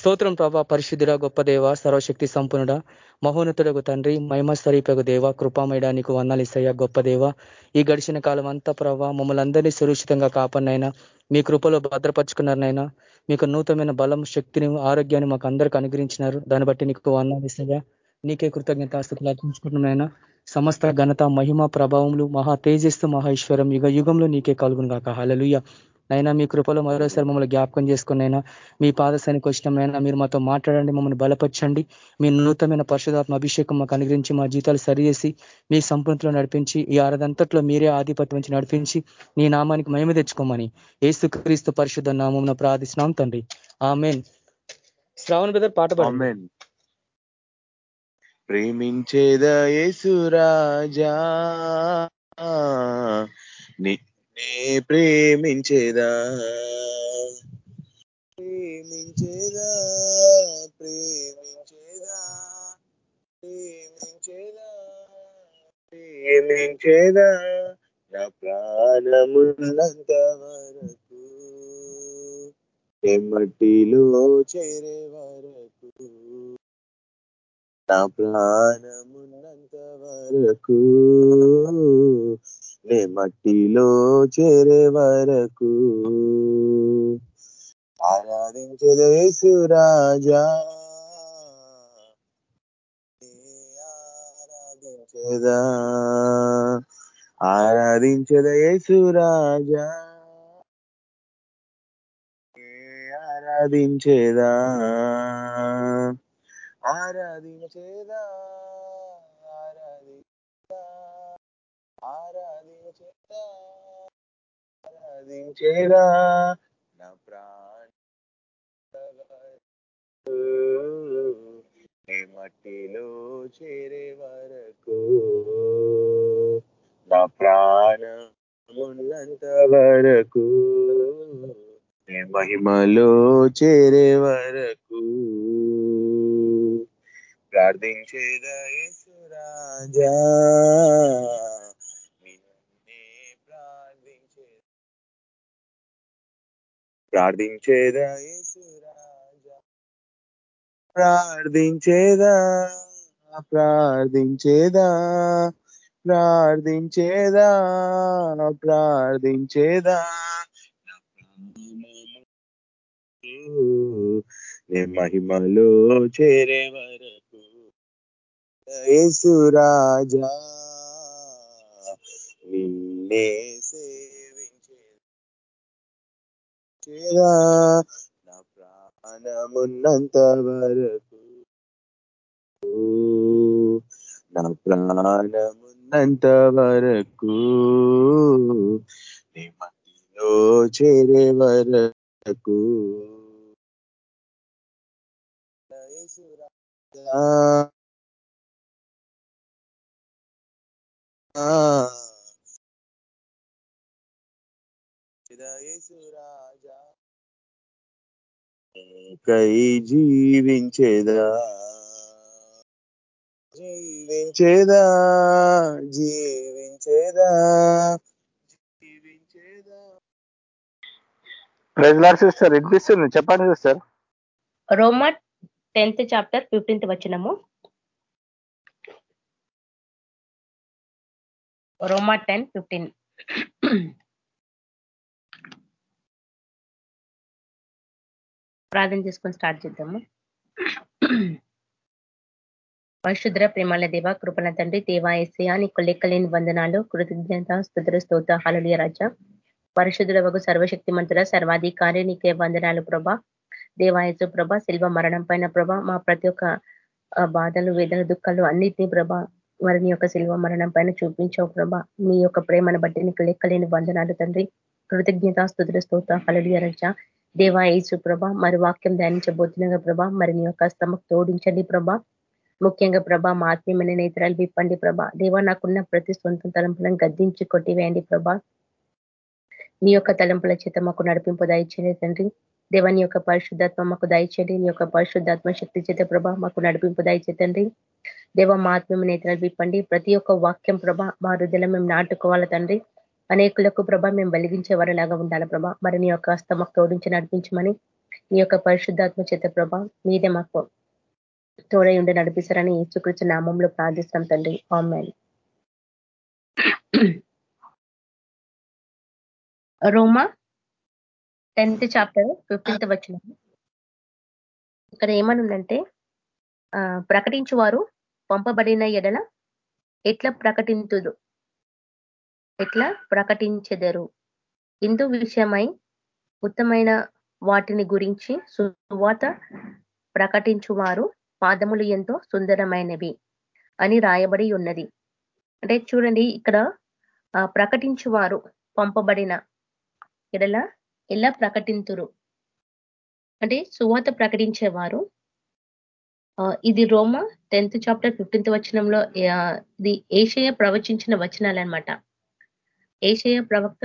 స్తోత్రం ప్రభా పరిశుద్ధుడ గొప్ప దేవ సర్వశక్తి సంపన్నుడ మహోన్నతుడకు తండ్రి మహిమ స్వరూపకు దేవ కృపామయడానికి వందాలు ఇస్తాయా గొప్ప దేవ. ఈ గడిచిన కాలం అంతా ప్రభావ మమ్మల్ని అందరినీ సురక్షితంగా కాపాడినైనా మీ కృపలో భద్రపరుచుకున్నారనైనా మీకు నూతనమైన బలం శక్తిని ఆరోగ్యాన్ని మాకు అందరికి అనుగ్రహించినారు. దాన్ని బట్టి నీకు వందాలు ఇస్తాయా. నీకే కృతజ్ఞతాస్తులు అర్పించుకుంటున్నాయినా సమస్త ఘనత మహిమ ప్రభావములు మహా తేజస్సు మహేశ్వరం యుగ యుగంలో నీకే కలుగును కాక హలలుయ్య నైనా మీ కృపలో మరోసారి మమ్మల్ని జ్ఞాపకం చేసుకున్నైనా మీ పాదశానికి వచ్చినమైనా మీరు మాతో మాట్లాడండి మమ్మల్ని బలపరచండి. మీ నూతనమైన పరిశుధాత్మ అభిషేకం మాకు అనుగ్రహించి మా జీతాలు సరిచేసి మీ సంపూర్ణతలో నడిపించి ఈ ఆరదంతట్లో మీరే ఆధిపత్యం నుంచి నడిపించి నీ నామానికి మహిమ తెచ్చుకోమని ఏసు క్రీస్తు పరిశుద్ధ నామం ప్రార్థిస్తున్నాం తండ్రి. ఆమెన్. శ్రావణ బ్రదర్ పాట పాడు ప్రేమించేదా నిన్నే ప్రేమించేదా? ప్రేమించేదా? ప్రేమించేదా? ప్రేమించేదా? ప్రేమించేదా? నా ప్రాణమున్నంత వరకు ఎమ్మటిలో చేరే వరకు నా ప్రాణమున్నంత వరకు రే మట్టిలో చేరే వరకు ఆరాధించదేసు రాజా ఆరాధించదా. ఆరాధించదేసు రాజా ఆరాధించేదా. ఆరాధించేదా. ఆరాధించేదా. ఆరా నా ప్రాణ మట్టిలో చేరే వరకు. నా ప్రాణమున్నంత వరకు. మహిమలో చేరే వరకు. ప్రార్థించేదా యేసురాజా ప్రార్థించేదా ప్రార్థించేదా? ప్రార్థించేదా? ప్రార్థించేదా? ప్రార్థించేదా? నే మహిమలో చేరే వరకు. యేసురాజా నిన్నే సేవించేదా నా ప్రాణమున్నంత వరకు. నా ప్రాణమున్నంత వరకు. నీ మధ్యలో చేరే వరకు. ఆ కై జీవించేదా జీవించేదా జీవించేదా జీవించేదా ప్రజలార్ సిస్టర్ వినిపిస్తుంది చెప్పండి sister Romans tenth chapter fifteenth వచ్చినము రోమా టెన్ ఫిఫ్టీన్ ప్రార్థన చేసుకొని స్టార్ట్ చేద్దాము. పరిశుద్ర ప్రేమాల దేవ కృపణ తండ్రి దేవా ఎస్యా నీకు లెక్కలేని వందనాలు కృతజ్ఞత స్థుతుల స్తోత హలలియ రాజ. పరిశుద్ధుల వగు సర్వశక్తి మంతుల సర్వాధికారి నీకే వందనాలు ప్రభా. దేవాయసు ప్రభ శిల్వ మరణం పైన ప్రభ మా ప్రతి ఒక్క బాధలు వేదన దుఃఖాలు అన్నిటినీ ప్రభ వారిని యొక్క శిల్వ మరణం పైన చూపించావు ప్రభ. మీ యొక్క ప్రేమను బట్టి నీకు లెక్కలేని వందనాలు తండ్రి. కృతజ్ఞత స్థుతుల స్తోత హలలియ రజ. దేవా యేసు ప్రభ మరి వాక్యం ధ్యానించబోతున్నాగా ప్రభ మరి నీ యొక్క స్తంభకు తోడించండి ప్రభ. ముఖ్యంగా ప్రభ మా ఆత్మీయమైన నేత్రాలు విప్పండి ప్రభ. దేవా నాకున్న ప్రతి సొంత తలంపులను గద్దించి కొట్టివేయండి ప్రభ. నీ యొక్క తలంపుల చేత మాకు నడిపింపు దయచేయండి తండ్రి. దేవా నీ యొక్క పరిశుద్ధాత్మ మాకు దయచేయండి. నీ యొక్క పరిశుద్ధాత్మ శక్తి చేత ప్రభ మాకు నడిపింపు దయచేతండి దేవ మా ఆత్మీయ నేత్రాలు విప్పండి. ప్రతి ఒక్క వాక్యం ప్రభ మా హృదయలో మేము నాటుకోవాలి తండ్రి. అనేకులకు ప్రభ మేము వెలిగించే వారిలాగా ఉండాలి ప్రభ. మరి నీ యొక్క హస్తమకు తోడించి నడిపించమని నీ యొక్క పరిశుద్ధాత్మ చేత ప్రభ మీదే మాకు తోడై ఉండి నడిపిస్తారని ఏసుకృష్ణ నామంలో ప్రార్థిస్తాం తండ్రి. Amen. Romans tenth chapter fifteenth వచ్చిన ఇక్కడ ఏమనుందంటే ప్రకటించువారు పంపబడిన ఎడల ఎట్లా ప్రకటింతుదు ఎట్లా ప్రకటించెదరు? ఇందు విషయమై ఉత్తమైన వాటిని గురించి సువాత ప్రకటించువారు పాదములు ఎంతో సుందరమైనవి అని రాయబడి ఉన్నది. అంటే చూడండి ఇక్కడ ప్రకటించువారు పంపబడిన ఎడలా ఎలా ప్రకటింతురు? అంటే సువాత ప్రకటించేవారు ఇది రోమ టెన్త్ చాప్టర్ ఫిఫ్టీన్త్ వచనంలో ఇది ఏషయ ప్రవచించిన వచనాలు అనమాట ఏషయ ప్రవక్త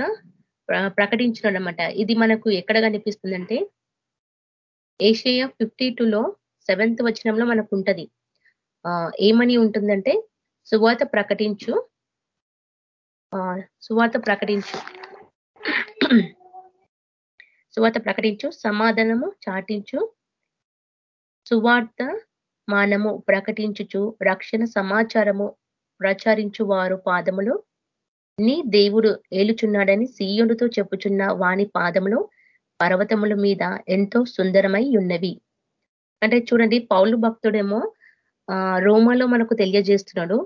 ప్రకటించినమాట ఇది మనకు ఎక్కడ కనిపిస్తుందంటే ఏషయ ఫిఫ్టీ లో సెవెంత్ వచనంలో మనకు ఉంటది ఏమని ఉంటుందంటే సువాత ప్రకటించు సువాత ప్రకటించు. సువాత ప్రకటించు సమాధానము చాటించు సువార్త మానము ప్రకటించుచు రక్షణ సమాచారము ప్రచారించు వారు పాదములు నీ దేవుడు ఏలుచున్నాడని సీయుడుతో చెప్పుచున్న వాని పాదములు పర్వతముల మీద ఎంతో సుందరమై ఉన్నవి. అంటే చూడండి పౌలు భక్తుడేమో రోమాలో మనకు తెలియజేస్తున్నాడు.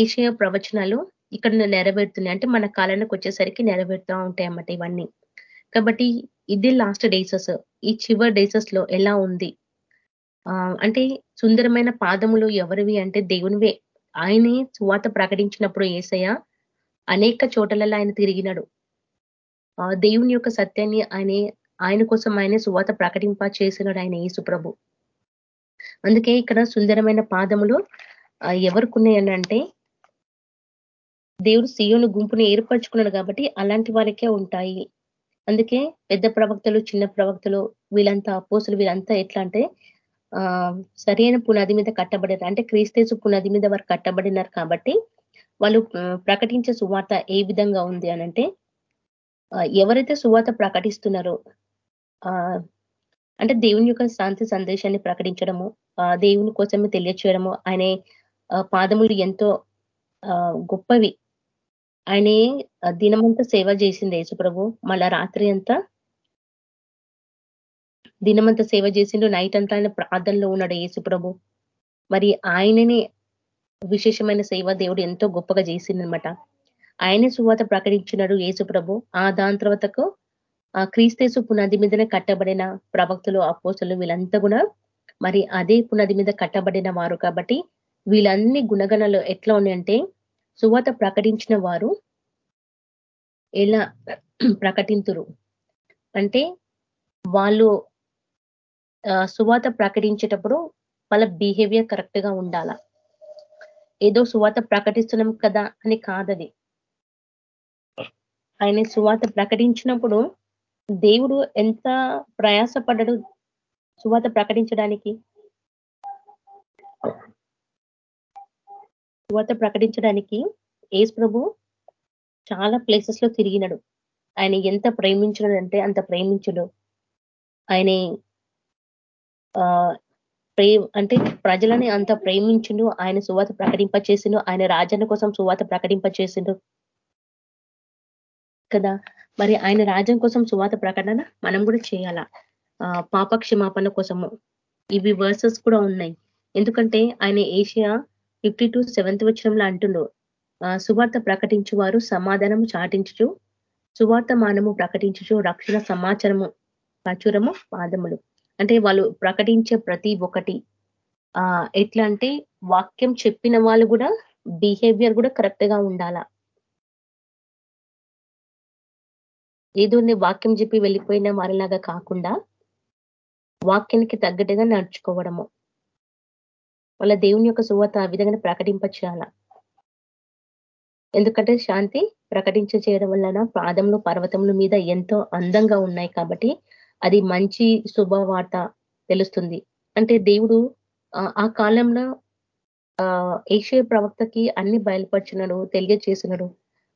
ఏషియా ప్రవచనాలు ఇక్కడ నెరవేరుతున్నాయి. అంటే మన కాలానికి వచ్చేసరికి నెరవేరుతూ ఉంటాయి అన్నమాట ఇవన్నీ. కాబట్టి ఇది లాస్ట్ డేసెస్ ఈ చివరి డేసెస్లో ఎలా ఉంది? అంటే సుందరమైన పాదములు ఎవరివి? అంటే దేవునివే. ఆయనే సువాత ప్రకటించినప్పుడు ఏసయ్య అనేక చోటలలో ఆయన తిరిగినాడు. దేవుని యొక్క సత్యాన్ని ఆయన ఆయన కోసం ఆయన సువాత ప్రకటింప చేసినాడు ఆయన యేసుప్రభు అందుకే ఇక్కడ సుందరమైన పాదములు ఎవరికున్నాయనంటే దేవుడు సీయోను గుంపుని ఏర్పరచుకున్నాడు కాబట్టి అలాంటి వారికే ఉంటాయి. అందుకే పెద్ద ప్రవక్తలు చిన్న ప్రవక్తలు వీళ్ళంతా అపోసులు వీళ్ళంతా ఎట్లా అంటే ఆ సరైన పునాది మీద కట్టబడారు అంటే క్రీస్తేసు పునాది మీద వారు కట్టబడినారు కాబట్టి వాళ్ళు ప్రకటించే సువార్త ఏ విధంగా ఉంది అనంటే ఎవరైతే సువార్త ప్రకటిస్తున్నారో అంటే దేవుని యొక్క శాంతి సందేశాన్ని ప్రకటించడము దేవుని కోసమే తెలియచేయడము ఆయన పాదములు ఎంతో గొప్పవి. ఆయనే దినమంతా సేవ చేసింది యేసుప్రభు మళ్ళా రాత్రి అంతా దినమంతా సేవ చేసిండు. నైట్ అంతా ఆయన ప్రార్థనలో ఉన్నాడు యేసుప్రభు మరి ఆయనని విశేషమైన సేవ దేవుడు ఎంతో గొప్పగా చేసిందనమాట ఆయనే సువాత ప్రకటించినాడు యేసు ప్రభు. ఆ దాని తర్వాతకు ఆ క్రీస్తేసు పునాది మీదనే కట్టబడిన ప్రవక్తులు అపోసలు వీళ్ళంతా కూడా మరి అదే పునాది మీద కట్టబడిన వారు కాబట్టి వీళ్ళన్ని గుణగణాలు ఎట్లా ఉన్నాయంటే సువాత ప్రకటించిన వారు ఎలా ప్రకటింతురు? అంటే వాళ్ళు సువాత ప్రకటించేటప్పుడు వాళ్ళ బిహేవియర్ కరెక్ట్గా ఉండాలా? ఏదో సువాత ప్రకటిస్తున్నాం కదా అని కాదది. ఆయన సువాత ప్రకటించినప్పుడు దేవుడు ఎంత ప్రయాసపడ్డాడు సువాత ప్రకటించడానికి? సువాత ప్రకటించడానికి ఏసు ప్రభు చాలా ప్లేసెస్లో తిరిగినాడు. ఆయన ఎంత ప్రేమించడంటే అంత ప్రేమించడు. ఆయన ప్రేమ అంటే ప్రజలని అంత ప్రేమించిండు ఆయన సువాత ప్రకటింప చేసిండు ఆయన రాజ్యాన్ని కోసం సువాత ప్రకటింప చేసిండు కదా? మరి ఆయన రాజ్యం కోసం సువాత ప్రకటన మనం కూడా చేయాలా? పాపక్షమాపణ కోసము. ఇవి వర్సెస్ కూడా ఉన్నాయి. ఎందుకంటే ఆయన ఏషియా ఫిఫ్టీ టు సెవెంత్ వచ్చరంలో అంటుండు సువార్త ప్రకటించు వారు సమాధానం చాటించు సువార్త మానము ప్రకటించు రక్షణ సమాచారము ప్రచురము పాదములు. అంటే వాళ్ళు ప్రకటించే ప్రతి ఒక్కటి. ఆ ఎట్లా అంటే వాక్యం చెప్పిన వాళ్ళు కూడా బిహేవియర్ కూడా కరెక్ట్గా ఉండాలా? ఏదో వాక్యం చెప్పి వెళ్ళిపోయిన వారిలాగా కాకుండా వాక్యానికి తగ్గట్టుగా నడుచుకోవడము. వాళ్ళ దేవుని యొక్క సువత ఆ విధంగా ప్రకటింప ఎందుకంటే శాంతి ప్రకటించ చేయడం వలన పాదములు పర్వతముల మీద ఎంతో అందంగా ఉన్నాయి కాబట్టి అది మంచి శుభవార్త తెలుస్తుంది. అంటే దేవుడు ఆ కాలంలో ఏషియ ప్రవక్తకి అన్ని బయలుపరిచినడు తెలియచేసినడు.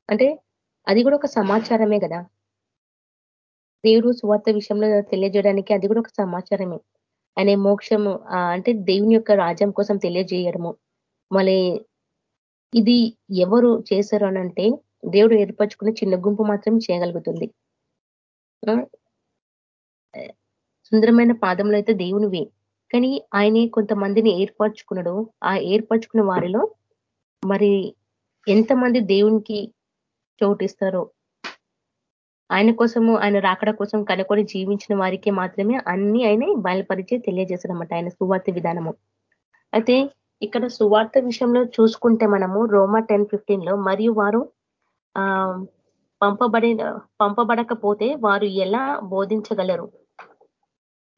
అంటే అది కూడా ఒక సమాచారమే కదా. దేవుడు సువార్త విషయంలో తెలియజేయడానికి అది కూడా ఒక సమాచారమే. అనే మోక్షము అంటే దేవుని యొక్క రాజ్యం కోసం తెలియజేయడము. మళ్ళీ ఇది ఎవరు చేశారు అనంటే దేవుడు ఏర్పరచుకున్న చిన్న గుంపు మాత్రం చేయగలుగుతుంది. సుందరమైన పాదంలో అయితే దేవునివి. కానీ ఆయన కొంతమందిని ఏర్పరచుకున్నాడు ఆ ఏర్పరచుకున్న వారిలో మరి ఎంతమంది దేవునికి చోటిస్తారో. ఆయన కోసము ఆయన రాకడ కోసం కనుకొని జీవించిన వారికి మాత్రమే అన్ని ఆయన బయలుపరిచి తెలియజేశారన్నమాట ఆయన సువార్త విధానము. అయితే ఇక్కడ సువార్త విషయంలో చూసుకుంటే మనము రోమా టెన్ ఫిఫ్టీన్లో మరియు వారు ఆ పంపబడి పంపబడకపోతే వారు ఎలా బోధించగలరు?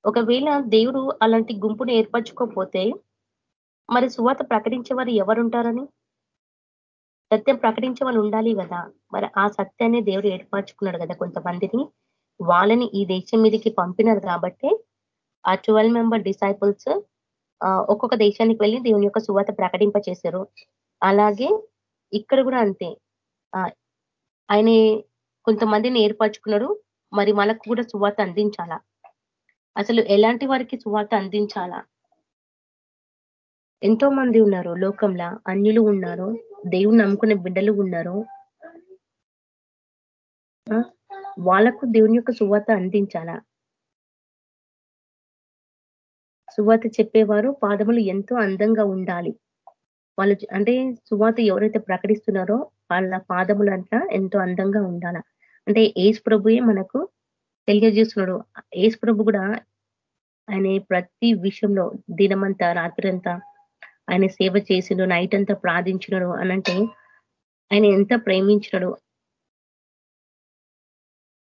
ఒకవేళ దేవుడు అలాంటి గుంపును ఏర్పరచుకోకపోతే మరి సువాత ప్రకటించే వారు ఎవరుంటారని? సత్యం ప్రకటించే వాళ్ళు ఉండాలి కదా. మరి ఆ సత్యాన్ని దేవుడు ఏర్పరచుకున్నాడు కదా కొంతమందిని. వాళ్ళని ఈ దేశం మీదకి పంపినారు కాబట్టి ఆ ట్వెల్వ్ మెంబర్ డిసైపుల్స్ ఒక్కొక్క దేశానికి వెళ్ళి దేవుని యొక్క సువాత ప్రకటింప చేశారు అలాగే ఇక్కడ కూడా అంతే. ఆయన కొంతమందిని ఏర్పరచుకున్నాడు. మరి మనకు కూడా సువాత అందించాలా? అసలు ఎలాంటి వారికి సువార్త అందించాలా? ఎంతో మంది ఉన్నారు లోకంలో అన్యులు ఉన్నారు దేవుని నమ్ముకునే బిడ్డలు ఉన్నారు. వాళ్ళకు దేవుని యొక్క సువార్త అందించాలా? సువార్త చెప్పేవారు పాదములు ఎంతో అందంగా ఉండాలి. వాళ్ళు అంటే సువాత ఎవరైతే ప్రకటిస్తున్నారో వాళ్ళ పాదములు అంట ఎంతో అందంగా ఉండాల? అంటే ఏసు ప్రభుయే మనకు తెలియజేస్తున్నాడు. ఏసు ప్రభు కూడా ఆయన ప్రతి విషయంలో దినమంతా రాత్రంతా ఆయన సేవ చేసిండు నైట్ అంతా ప్రార్థించినాడు అనంటే ఆయన ఎంత ప్రేమించినడు?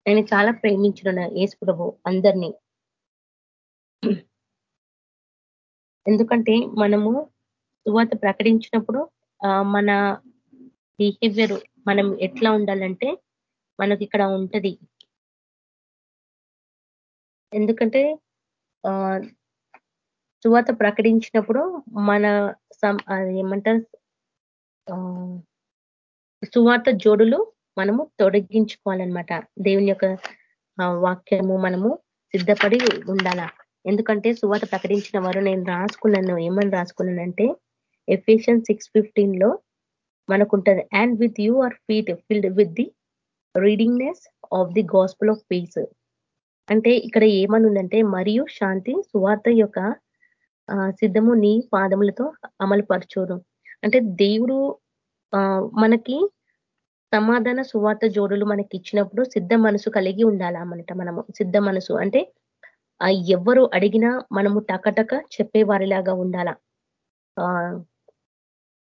ఆయన చాలా ప్రేమించిన ఏసుప్రభు అందరినీ. ఎందుకంటే మనము సువాత ప్రకటించినప్పుడు మన బిహేవియర్ మనం ఎట్లా ఉండాలంటే మనకి ఇక్కడ ఉంటది. ఎందుకంటే సువాత ప్రకటించినప్పుడు మన ఏమంటారు? సువార్త జోడులు మనము తొలగించుకోవాలన్నమాట దేవుని యొక్క వాక్యము మనము సిద్ధపడి ఉండాల? ఎందుకంటే సువాత ప్రకటించిన వారు నేను రాసుకున్నాను. ఏమని రాసుకున్నానంటే ఎఫిషియన్ సిక్స్ ఫిఫ్టీన్లో మనకుంటది and with you are feet filled with the readiness of the gospel of peace అంటే ఇక్కడ ఏమనుందంటే మరియు శాంతి సువార్త యొక్క సిద్ధము నీ పాదములతో అమలుపరచారు అంటే దేవుడు మనకి సమాధాన సువార్త జోడులు మనకి ఇచ్చినప్పుడు సిద్ధ మనసు కలిగి ఉండాలన్నమాట మనము. సిద్ధ మనసు అంటే ఎవరు అడిగినా మనము టకటక చెప్పేవారిలాగా ఉండాల.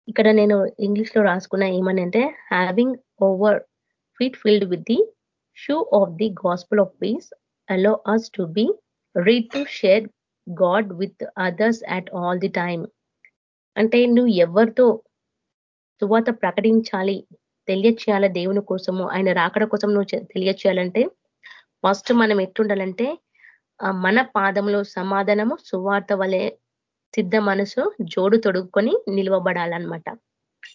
ఇక్కడ నేను ఇంగ్లీష్లో రాసుకున్న ఏమని అంటే having over feet filled with the shoe of the gospel of peace allow us to be ready to share God with others at all the time అంటే నువ్వు ఎవరితో సువాత ప్రకటించాలి తెలియచేయాల దేవుని కోసము ఆయన రాకడ కోసం నువ్వు తెలియచేయాలంటే ఫస్ట్ మనం ఎట్లుండాలంటే మన పాదంలో సమాధానము సువార్త వలె సిద్ధ మనసు జోడు తొడుగుకొని నిలవబడాలన్నమాట.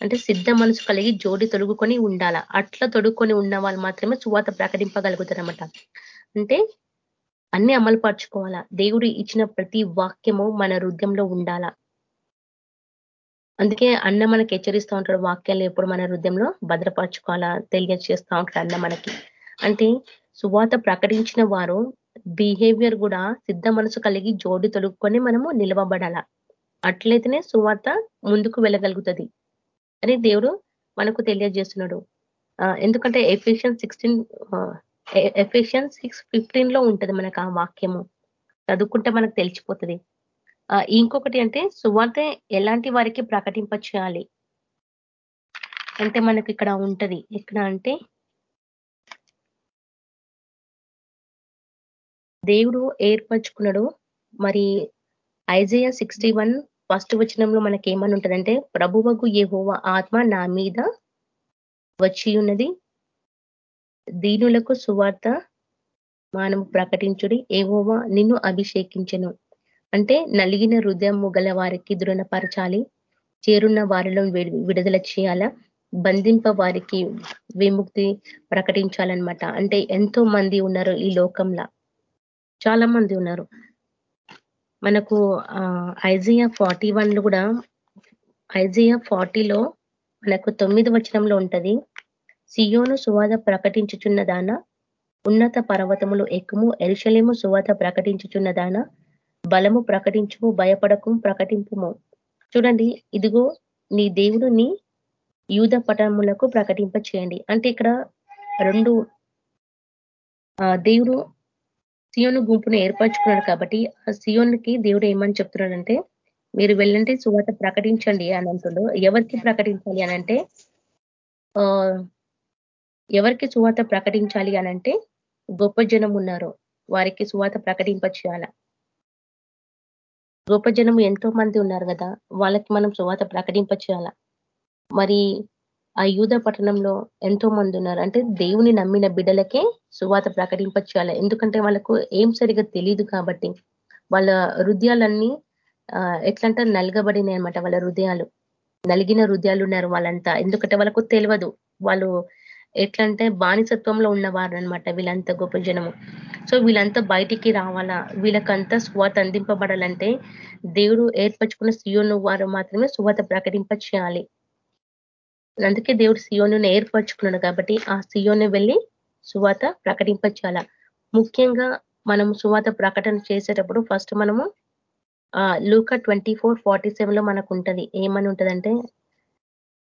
అంటే సిద్ధ మనసు కలిగి జోడి తొడుగుకొని ఉండాల. అట్లా తొడుక్కొని ఉన్న వాళ్ళు మాత్రమే సువాత ప్రకటింపగలుగుతారనమాట అంటే అన్ని అమలు పరచుకోవాలా దేవుడు ఇచ్చిన ప్రతి వాక్యము మన హృదయంలో ఉండాల? అందుకే అన్న మనకి హెచ్చరిస్తూ ఉంటాడు వాక్యాలు ఎప్పుడు మన హృదయంలో భద్రపరచుకోవాలా? తెలియజేస్తూ ఉంటాడు అన్న మనకి. అంటే సువాత ప్రకటించిన వారు బిహేవియర్ కూడా సిద్ధ మనసు కలిగి జోడి తొలుక్కొని మనము నిలవబడాల? అట్లయితేనే సువార్త ముందుకు వెళ్ళగలుగుతుంది. అని దేవుడు మనకు తెలియజేస్తున్నాడు. ఎందుకంటే ఎఫిషియన్ సిక్స్టీన్ ఎఫిషియన్ సిక్స్ ఫిఫ్టీన్లో ఉంటది మనకు ఆ వాక్యము. చదువుకుంటే మనకు తెలిసిపోతుంది. ఇంకొకటి అంటే సువార్త ఎలాంటి వారికి ప్రకటింప చేయాలి అంటే మనకి ఇక్కడ ఉంటది. ఎక్కడ అంటే దేవుడు ఏర్పరచుకున్నాడు. మరి ఐజయ సిక్స్టీ వన్ ఫస్ట్ వచనంలో మనకి ఏమని ఉంటుందంటే ప్రభువకు ఏహోవ ఆత్మ నా మీద వచ్చి ఉన్నది. దీనులకు సువార్త మానము ప్రకటించుడి. ఏవోవా నిన్ను అభిషేకించను. అంటే నలిగిన హృదయం గల వారికి దృఢపరచాలి. చేరున్న వారిలో విడుదల చేయాల. బంధింప వారికి విముక్తి ప్రకటించాలన్నమాట. అంటే ఎంతో మంది ఉన్నారు ఈ లోకంలో. చాలా మంది ఉన్నారు. మనకు ఐజియా ఫార్టీ వన్లు కూడా ఐజియా ఫార్టీలో మనకు తొమ్మిది వచనంలో ఉంటది. సియోను సువాద ప్రకటించుచున్న దాన ఉన్నత పర్వతములు ఎక్కుము ఎరుషలేము సువాత ప్రకటించుచున్న దాన బలము ప్రకటించుము భయపడకు ప్రకటింపుము. చూడండి ఇదిగో నీ దేవుడు నీ యూధ పటములకు ప్రకటింప చేయండి అంటే ఇక్కడ రెండు దేవుడు సియోను గుంపును ఏర్పరచుకున్నాడు కాబట్టి ఆ సియోన్కి దేవుడు ఏమని చెప్తున్నాడంటే మీరు వెళ్ళంటే సువాత ప్రకటించండి అని అంటుండో. ఎవరికి ప్రకటించాలి అనంటే ఎవరికి సువాత ప్రకటించాలి అనంటే గొప్ప జనం ఉన్నారో వారికి సువాత ప్రకటింప చేయాల గొప్ప జనం ఎంతో మంది ఉన్నారు కదా వాళ్ళకి మనం సువాత ప్రకటింప చేయాల మరి ఆ యూద పట్టణంలో ఎంతో మంది ఉన్నారు. అంటే దేవుని నమ్మిన బిడ్డలకే సువాత ప్రకటింప చేయాలి ఎందుకంటే వాళ్ళకు ఏం సరిగా తెలియదు కాబట్టి వాళ్ళ హృదయాలన్నీ ఎట్లంటే నలగబడినాయి అనమాట వాళ్ళ హృదయాలు. నలిగిన హృదయాలు ఉన్నారు వాళ్ళంతా. ఎందుకంటే వాళ్ళకు తెలియదు వాళ్ళు ఎట్లంటే బానిసత్వంలో ఉన్నవారు అనమాట వీళ్ళంతా గొప్ప జనము. సో వీళ్ళంతా బయటికి రావాలా? వీళ్ళకంతా స్వాత అందింపబడాలంటే దేవుడు ఏర్పరచుకున్న సియోను వారు మాత్రమే సువాత ప్రకటింప చేయాలి అందుకే దేవుడు సియోను ఏర్పరచుకున్నాడు కాబట్టి ఆ సియోను వెళ్ళి సువాత ప్రకటింపచాల ముఖ్యంగా మనం సువాత ప్రకటన చేసేటప్పుడు ఫస్ట్ మనము లూక ట్వంటీ ఫోర్ ఫార్టీ సెవెన్లో మనకు ఉంటది ఏమని ఉంటదంటే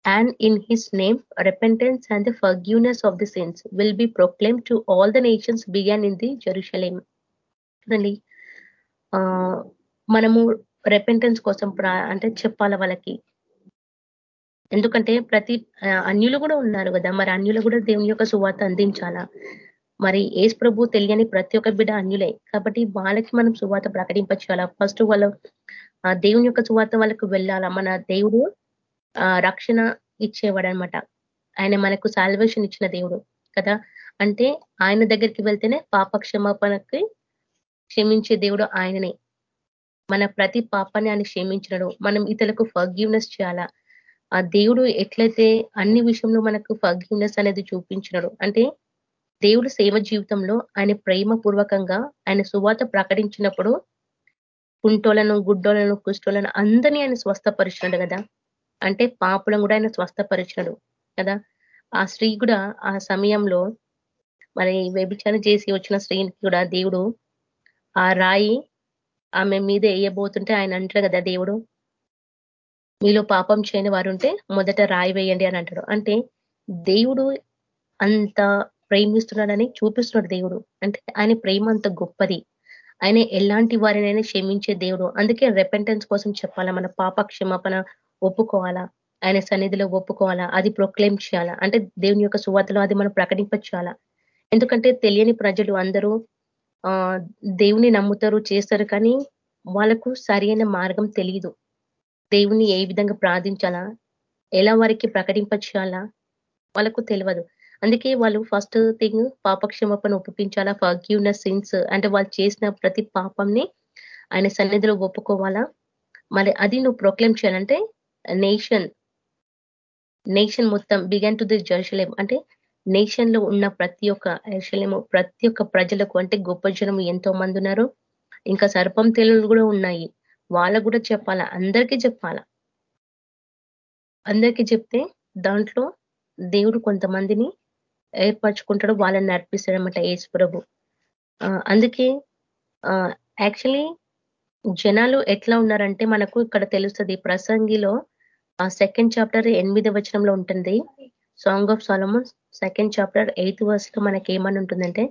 and in his name repentance and the forgiveness of the sins will be proclaim to all the nations began in the Jerusalem చూడండి మనము రెపెంటెన్స్ కోసం అంటే చెప్పాల వాళ్ళకి? ఎందుకంటే ప్రతి అన్యులు కూడా ఉన్నారు కదా మరి అన్యులు కూడా దేవుని యొక్క సువార్త అందించాలా? మరి ఏసు ప్రభు తెలియని ప్రతి ఒక్క బిడ్డ అన్యులే కాబట్టి వాళ్ళకి మనం సువార్త ప్రకటింపచేయాలా? ఫస్ట్ వాళ్ళు దేవుని యొక్క సువార్త వాళ్ళకు వెళ్ళాలా? మన దేవుడు రక్షణ ఇచ్చేవాడు అనమాట ఆయన మనకు సాల్వేషన్ ఇచ్చిన దేవుడు కదా? అంటే ఆయన దగ్గరికి వెళ్తేనే పాప క్షమాపణకి క్షమించే దేవుడు ఆయననే. మన ప్రతి పాపాన్ని ఆయన క్షమించినడు మనం ఇతరులకు ఫర్గ్యూనెస్ చేయాలా? ఆ దేవుడు ఎట్లయితే అన్ని విషయంలో మనకు ఫర్గ్యూనెస్ అనేది చూపించినడు అంటే దేవుడు సేవ జీవితంలో ఆయన ప్రేమ పూర్వకంగా ఆయన సువాత ప్రకటించినప్పుడు కుంటోలను గుడ్డోలను కుష్టోలను అందరినీ ఆయన స్వస్థపరిచినాడు కదా? అంటే పాపులను కూడా ఆయన స్వస్థపరిచినాడు కదా? ఆ స్త్రీ కూడా ఆ సమయంలో మరి వ్యభిచారం చేసి వచ్చిన స్త్రీకి కూడా దేవుడు ఆ రాయి ఆమె మీద వేయబోతుంటే ఆయన అంటారు కదా దేవుడు మీలో పాపం చేయని వారు ఉంటే మొదట రాయి వేయండి అని అంటాడు. అంటే దేవుడు అంత ప్రేమిస్తున్నాడని చూపిస్తున్నాడు దేవుడు. అంటే ఆయన ప్రేమ అంత గొప్పది. ఆయన ఎలాంటి వారినైనా క్షమించే దేవుడు. అందుకే రెపెంటెన్స్ కోసం చెప్పాలా? మన పాప క్షమాపణ ఒప్పుకోవాలా? ఆయన సన్నిధిలో ఒప్పుకోవాలా? అది ప్రొక్లెయిమ్ చేయాలా? అంటే దేవుని యొక్క సువార్తలో అది మనం ప్రకటింపచేయాలా? ఎందుకంటే తెలియని ప్రజలు అందరూ ఆ దేవుని నమ్ముతారు చేస్తారు కానీ వాళ్ళకు సరైన మార్గం తెలియదు దేవుని ఏ విధంగా ప్రార్థించాలా? ఎలా వారికి ప్రకటింపచేయాలా? వాళ్ళకు తెలియదు అందుకే వాళ్ళు ఫస్ట్ థింగ్ పాపక్షమపను ఒప్పించాలా? ఫర్గ్యూనెస్ సిన్స్ అంటే వాళ్ళు చేసిన ప్రతి పాపంని ఆయన సన్నిధిలో ఒప్పుకోవాలా? మరి అది నువ్వు ప్రొక్లెయిమ్ చేయాలంటే నేషన్ నేషన్ మొత్తం బిగన్ టు ది జెరూసలేం అంటే నేషన్లో ఉన్న ప్రతి ఒక్క ఎరుసలేము ప్రతి ఒక్క ప్రజలకు అంటే గొప్ప జనం ఎంతో మంది ఉన్నారు. ఇంకా సర్పం తెలుగులు కూడా ఉన్నాయి. వాళ్ళకు కూడా చెప్పాలా? అందరికీ చెప్పాలా? అందరికీ చెప్తే దాంట్లో దేవుడు కొంతమందిని ఏర్పరచుకుంటాడు వాళ్ళని నడిపిస్తాడనమాట యేసు ప్రభు. అందుకే యాక్చువల్లీ జనాలు ఎట్లా ఉన్నారంటే మనకు ఇక్కడ తెలుస్తుంది ప్రసంగిలో ఆ సెకండ్ చాప్టర్ ఎనిమిది వచనంలో ఉంటుంది. Song of Solomon second chapter eighth వర్స్లో మనకి ఏమని ఉంటుందంటే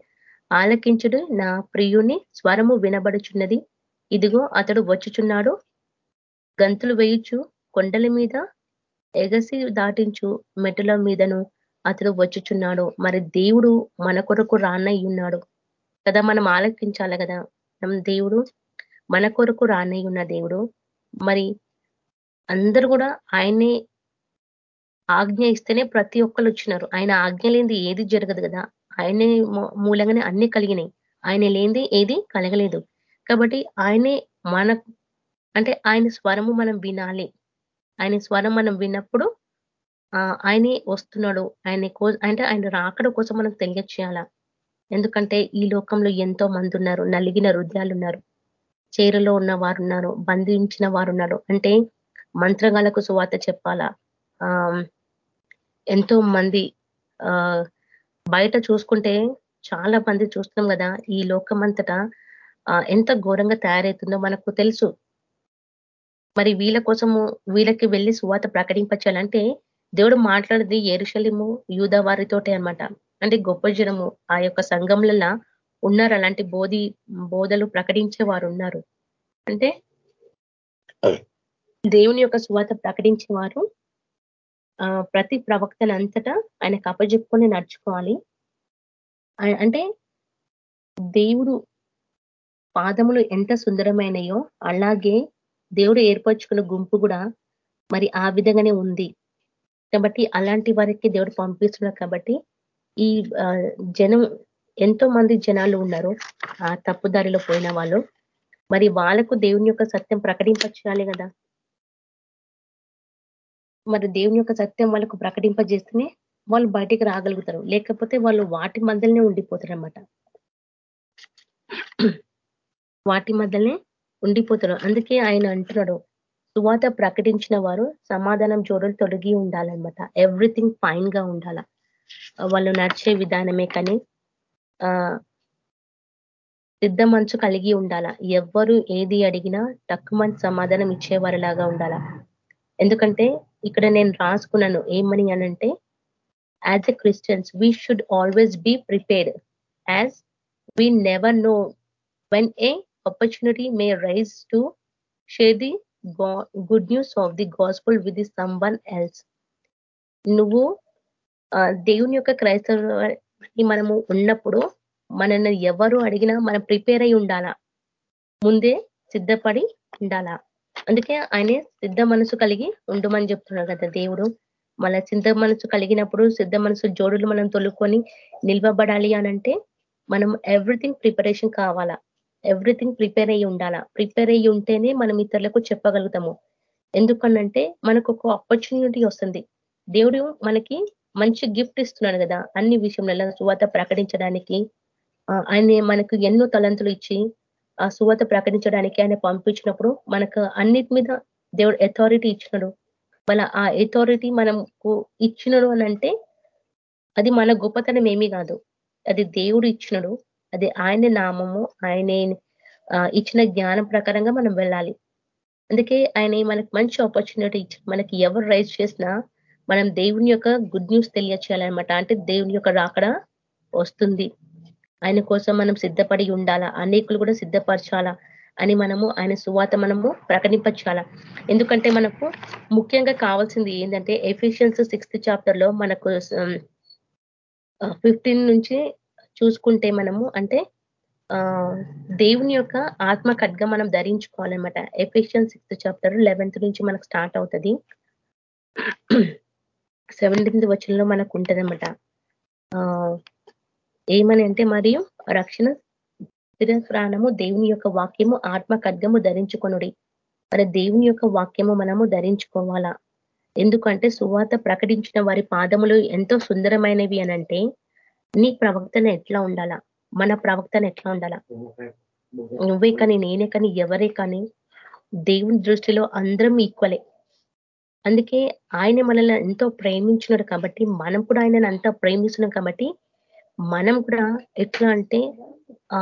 ఆలకించుడు నా ప్రియుని స్వరము వినబడుచున్నది. ఇదిగో అతడు వచ్చుచున్నాడు. గంతులు వేయుచు కొండల మీద ఎగసి దాటించు మెటుల మీదను అతడు వచ్చుచున్నాడు. మరి దేవుడు మన కొరకు రానయ్యున్నాడు. కదా మనం ఆలకించాలి కదా? మనం దేవుడు మన కొరకు రానే ఉన్న దేవుడు. మరి అందరు కూడా ఆయనే ఆజ్ఞ ఇస్తేనే ప్రతి ఒక్కరు వచ్చినారు. ఆయన ఆజ్ఞ లేనిది ఏది జరగదు కదా. ఆయనే మూలంగానే అన్ని కలిగినాయి. ఆయన లేనిది ఏది కలగలేదు. కాబట్టి ఆయనే మన అంటే ఆయన స్వరము మనం వినాలి. ఆయన స్వరం మనం విన్నప్పుడు ఆయనే వస్తున్నాడు. ఆయన అంటే ఆయన రాకడ కోసం మనకు తెలియచేయాలా? ఎందుకంటే ఈ లోకంలో ఎంతో మంది ఉన్నారు నలిగిన హృదయాలు ఉన్నారు. చీరలో ఉన్న వారు ఉన్నారు బంధించిన వారు ఉన్నారు అంటే మంత్రగాలకు సువార్త చెప్పాలా? ఆ ఎంతో మంది ఆ బయట చూసుకుంటే చాలా మంది చూస్తున్నాం కదా ఈ లోకమంతటా ఎంత ఘోరంగా తయారవుతుందో మనకు తెలుసు. మరి వీళ్ళ కోసము వీళ్ళకి వెళ్ళి సువాత ప్రకటించాలంటే దేవుడు మాట్లాడేది ఏరుశలిము యూద వారితోటే అనమాట అంటే గొప్ప జనము ఆ యొక్క సంఘంలలో ఉన్నారు. అలాంటి బోధి బోధలు ప్రకటించే వారు ఉన్నారు. అంటే దేవుని యొక్క సువాత ప్రకటించే వారు ప్రతి ప్రవక్తను అంతటా ఆయన కప్పజెప్పుకొని నడుచుకోవాలి అంటే దేవుడు పాదములు ఎంత సుందరమైనయో అలాగే దేవుడు ఏర్పరచుకున్న గుంపు కూడా మరి ఆ విధంగానే ఉంది. కాబట్టి అలాంటి వారికి దేవుడు పంపిస్తున్నారు కాబట్టి ఈ జనం ఎంతో మంది జనాలు ఉన్నారు ఆ తప్పుదారిలో పోయిన వాళ్ళు. మరి వాళ్ళకు దేవుని యొక్క సత్యం ప్రకటింపచేయాలి కదా? మరి దేవుని యొక్క సత్యం వాళ్ళకు ప్రకటింపజేస్తేనే వాళ్ళు బయటికి రాగలుగుతారు. లేకపోతే వాళ్ళు వాటి మధ్యలోనే ఉండిపోతారు అనమాట వాటి మధ్యనే ఉండిపోతారు. అందుకే ఆయన అంటున్నాడు సువాత ప్రకటించిన వారు సమాధానం జోడలు తొలగి ఉండాలన్నమాట. ఎవ్రీథింగ్ ఫైన్గా ఉండాల. వాళ్ళు నడిచే విధానమే కానీ సిద్ధ మంచు కలిగి ఉండాల. ఎవ్వరు ఏది అడిగినా తక్కువ సమాధానం ఇచ్చేవారిలాగా ఉండాల. ఎందుకంటే ఇక్కడ నేను రాసుకున్నాను ఏమని అనంటే as a Christians we should always be prepared as we never know when a opportunity may rise to share the good news of the gospel with the someone else నువ్వు దేవుని యొక్క క్రైస్తవ మనము ఉన్నప్పుడు మనల్ని ఎవరు అడిగినా మనం ప్రిపేర్ అయి ఉండాలా? ముందే సిద్ధపడి ఉండాలా? అందుకే ఆయనే సిద్ధ మనసు కలిగి ఉండమని చెప్తున్నాడు కదా దేవుడు. మన సిద్ధ మనసు కలిగినప్పుడు సిద్ధ మనసు జోడులు మనం తొలుకొని నిల్వబడాలి అనంటే మనం ఎవ్రీథింగ్ ప్రిపరేషన్ కావాలా? ఎవ్రీథింగ్ ప్రిపేర్ అయ్యి ఉండాలా? ప్రిపేర్ అయ్యి ఉంటేనే మనం ఇతరులకు చెప్పగలుగుతాము. ఎందుకనంటే మనకు ఒక ఆపర్చునిటీ వస్తుంది. దేవుడు మనకి మంచి గిఫ్ట్ ఇస్తున్నాడు కదా. అన్ని విషయంలో సువాత ప్రకటించడానికి ఆయన మనకు ఎన్నో తలంతులు ఇచ్చి ఆ సువాత ప్రకటించడానికి ఆయన పంపించినప్పుడు మనకు అన్నిటి మీద దేవుడు అథారిటీ ఇచ్చినాడు. మళ్ళీ ఆ అథారిటీ మనకు ఇచ్చినడు అని అంటే అది మన గొప్పతనం ఏమీ కాదు. అది దేవుడు ఇచ్చినడు. అది ఆయన నామము ఆయన ఇచ్చిన జ్ఞానం ప్రకారంగా మనం వెళ్ళాలి. అందుకే ఆయన మనకు మంచి ఆపర్చునిటీ ఇచ్చి మనకి ఎవరు రైజ్ చేసినా మనం దేవుని యొక్క గుడ్ న్యూస్ తెలియచేయాలన్నమాట. అంటే దేవుని యొక్క రాకడ వస్తుంది. ఆయన కోసం మనం సిద్ధపడి ఉండాలా? అనేకులు కూడా సిద్ధపరచాలా? అని మనము ఆయన సువాత మనము ప్రకటించాలా ఎందుకంటే మనకు ముఖ్యంగా కావాల్సింది ఏంటంటే ఎఫిషియన్స్ సిక్స్త్ చాప్టర్లో మనకు ఫిఫ్టీన్ నుంచి చూసుకుంటే మనము అంటే దేవుని యొక్క ఆత్మ ఖడ్గ మనం ధరించుకోవాలన్నమాట. ఎఫిషియన్ సిక్స్త్ చాప్టర్ లెవెన్త్ నుంచి మనకు స్టార్ట్ అవుతుంది. సెవెంటీన్త్ వచనంలో మనకు ఉంటదన్నమాట ఏమని అంటే మరియు రక్షణ స్థిర ప్రాణము దేవుని యొక్క వాక్యము ఆత్మ ఖడ్గము ధరించుకొనుడి. మరి దేవుని యొక్క వాక్యము మనము ధరించుకోవాలా? ఎందుకంటే సువాత ప్రకటించిన వారి పాదములు ఎంతో సుందరమైనవి అనంటే నీ ప్రవక్తన ఎట్లా ఉండాలా? మన ప్రవక్తన ఎట్లా ఉండాలా? నువ్వే కానీ నేనే కానీ ఎవరే కానీ దేవుని దృష్టిలో అందరం ఈక్వలే అందుకే ఆయన మనల్ని ఎంతో ప్రేమించినాడు కాబట్టి మనం కూడా ఆయనను అంతా ప్రేమిస్తున్నాం కాబట్టి మనం కూడా ఎట్లా అంటే ఆ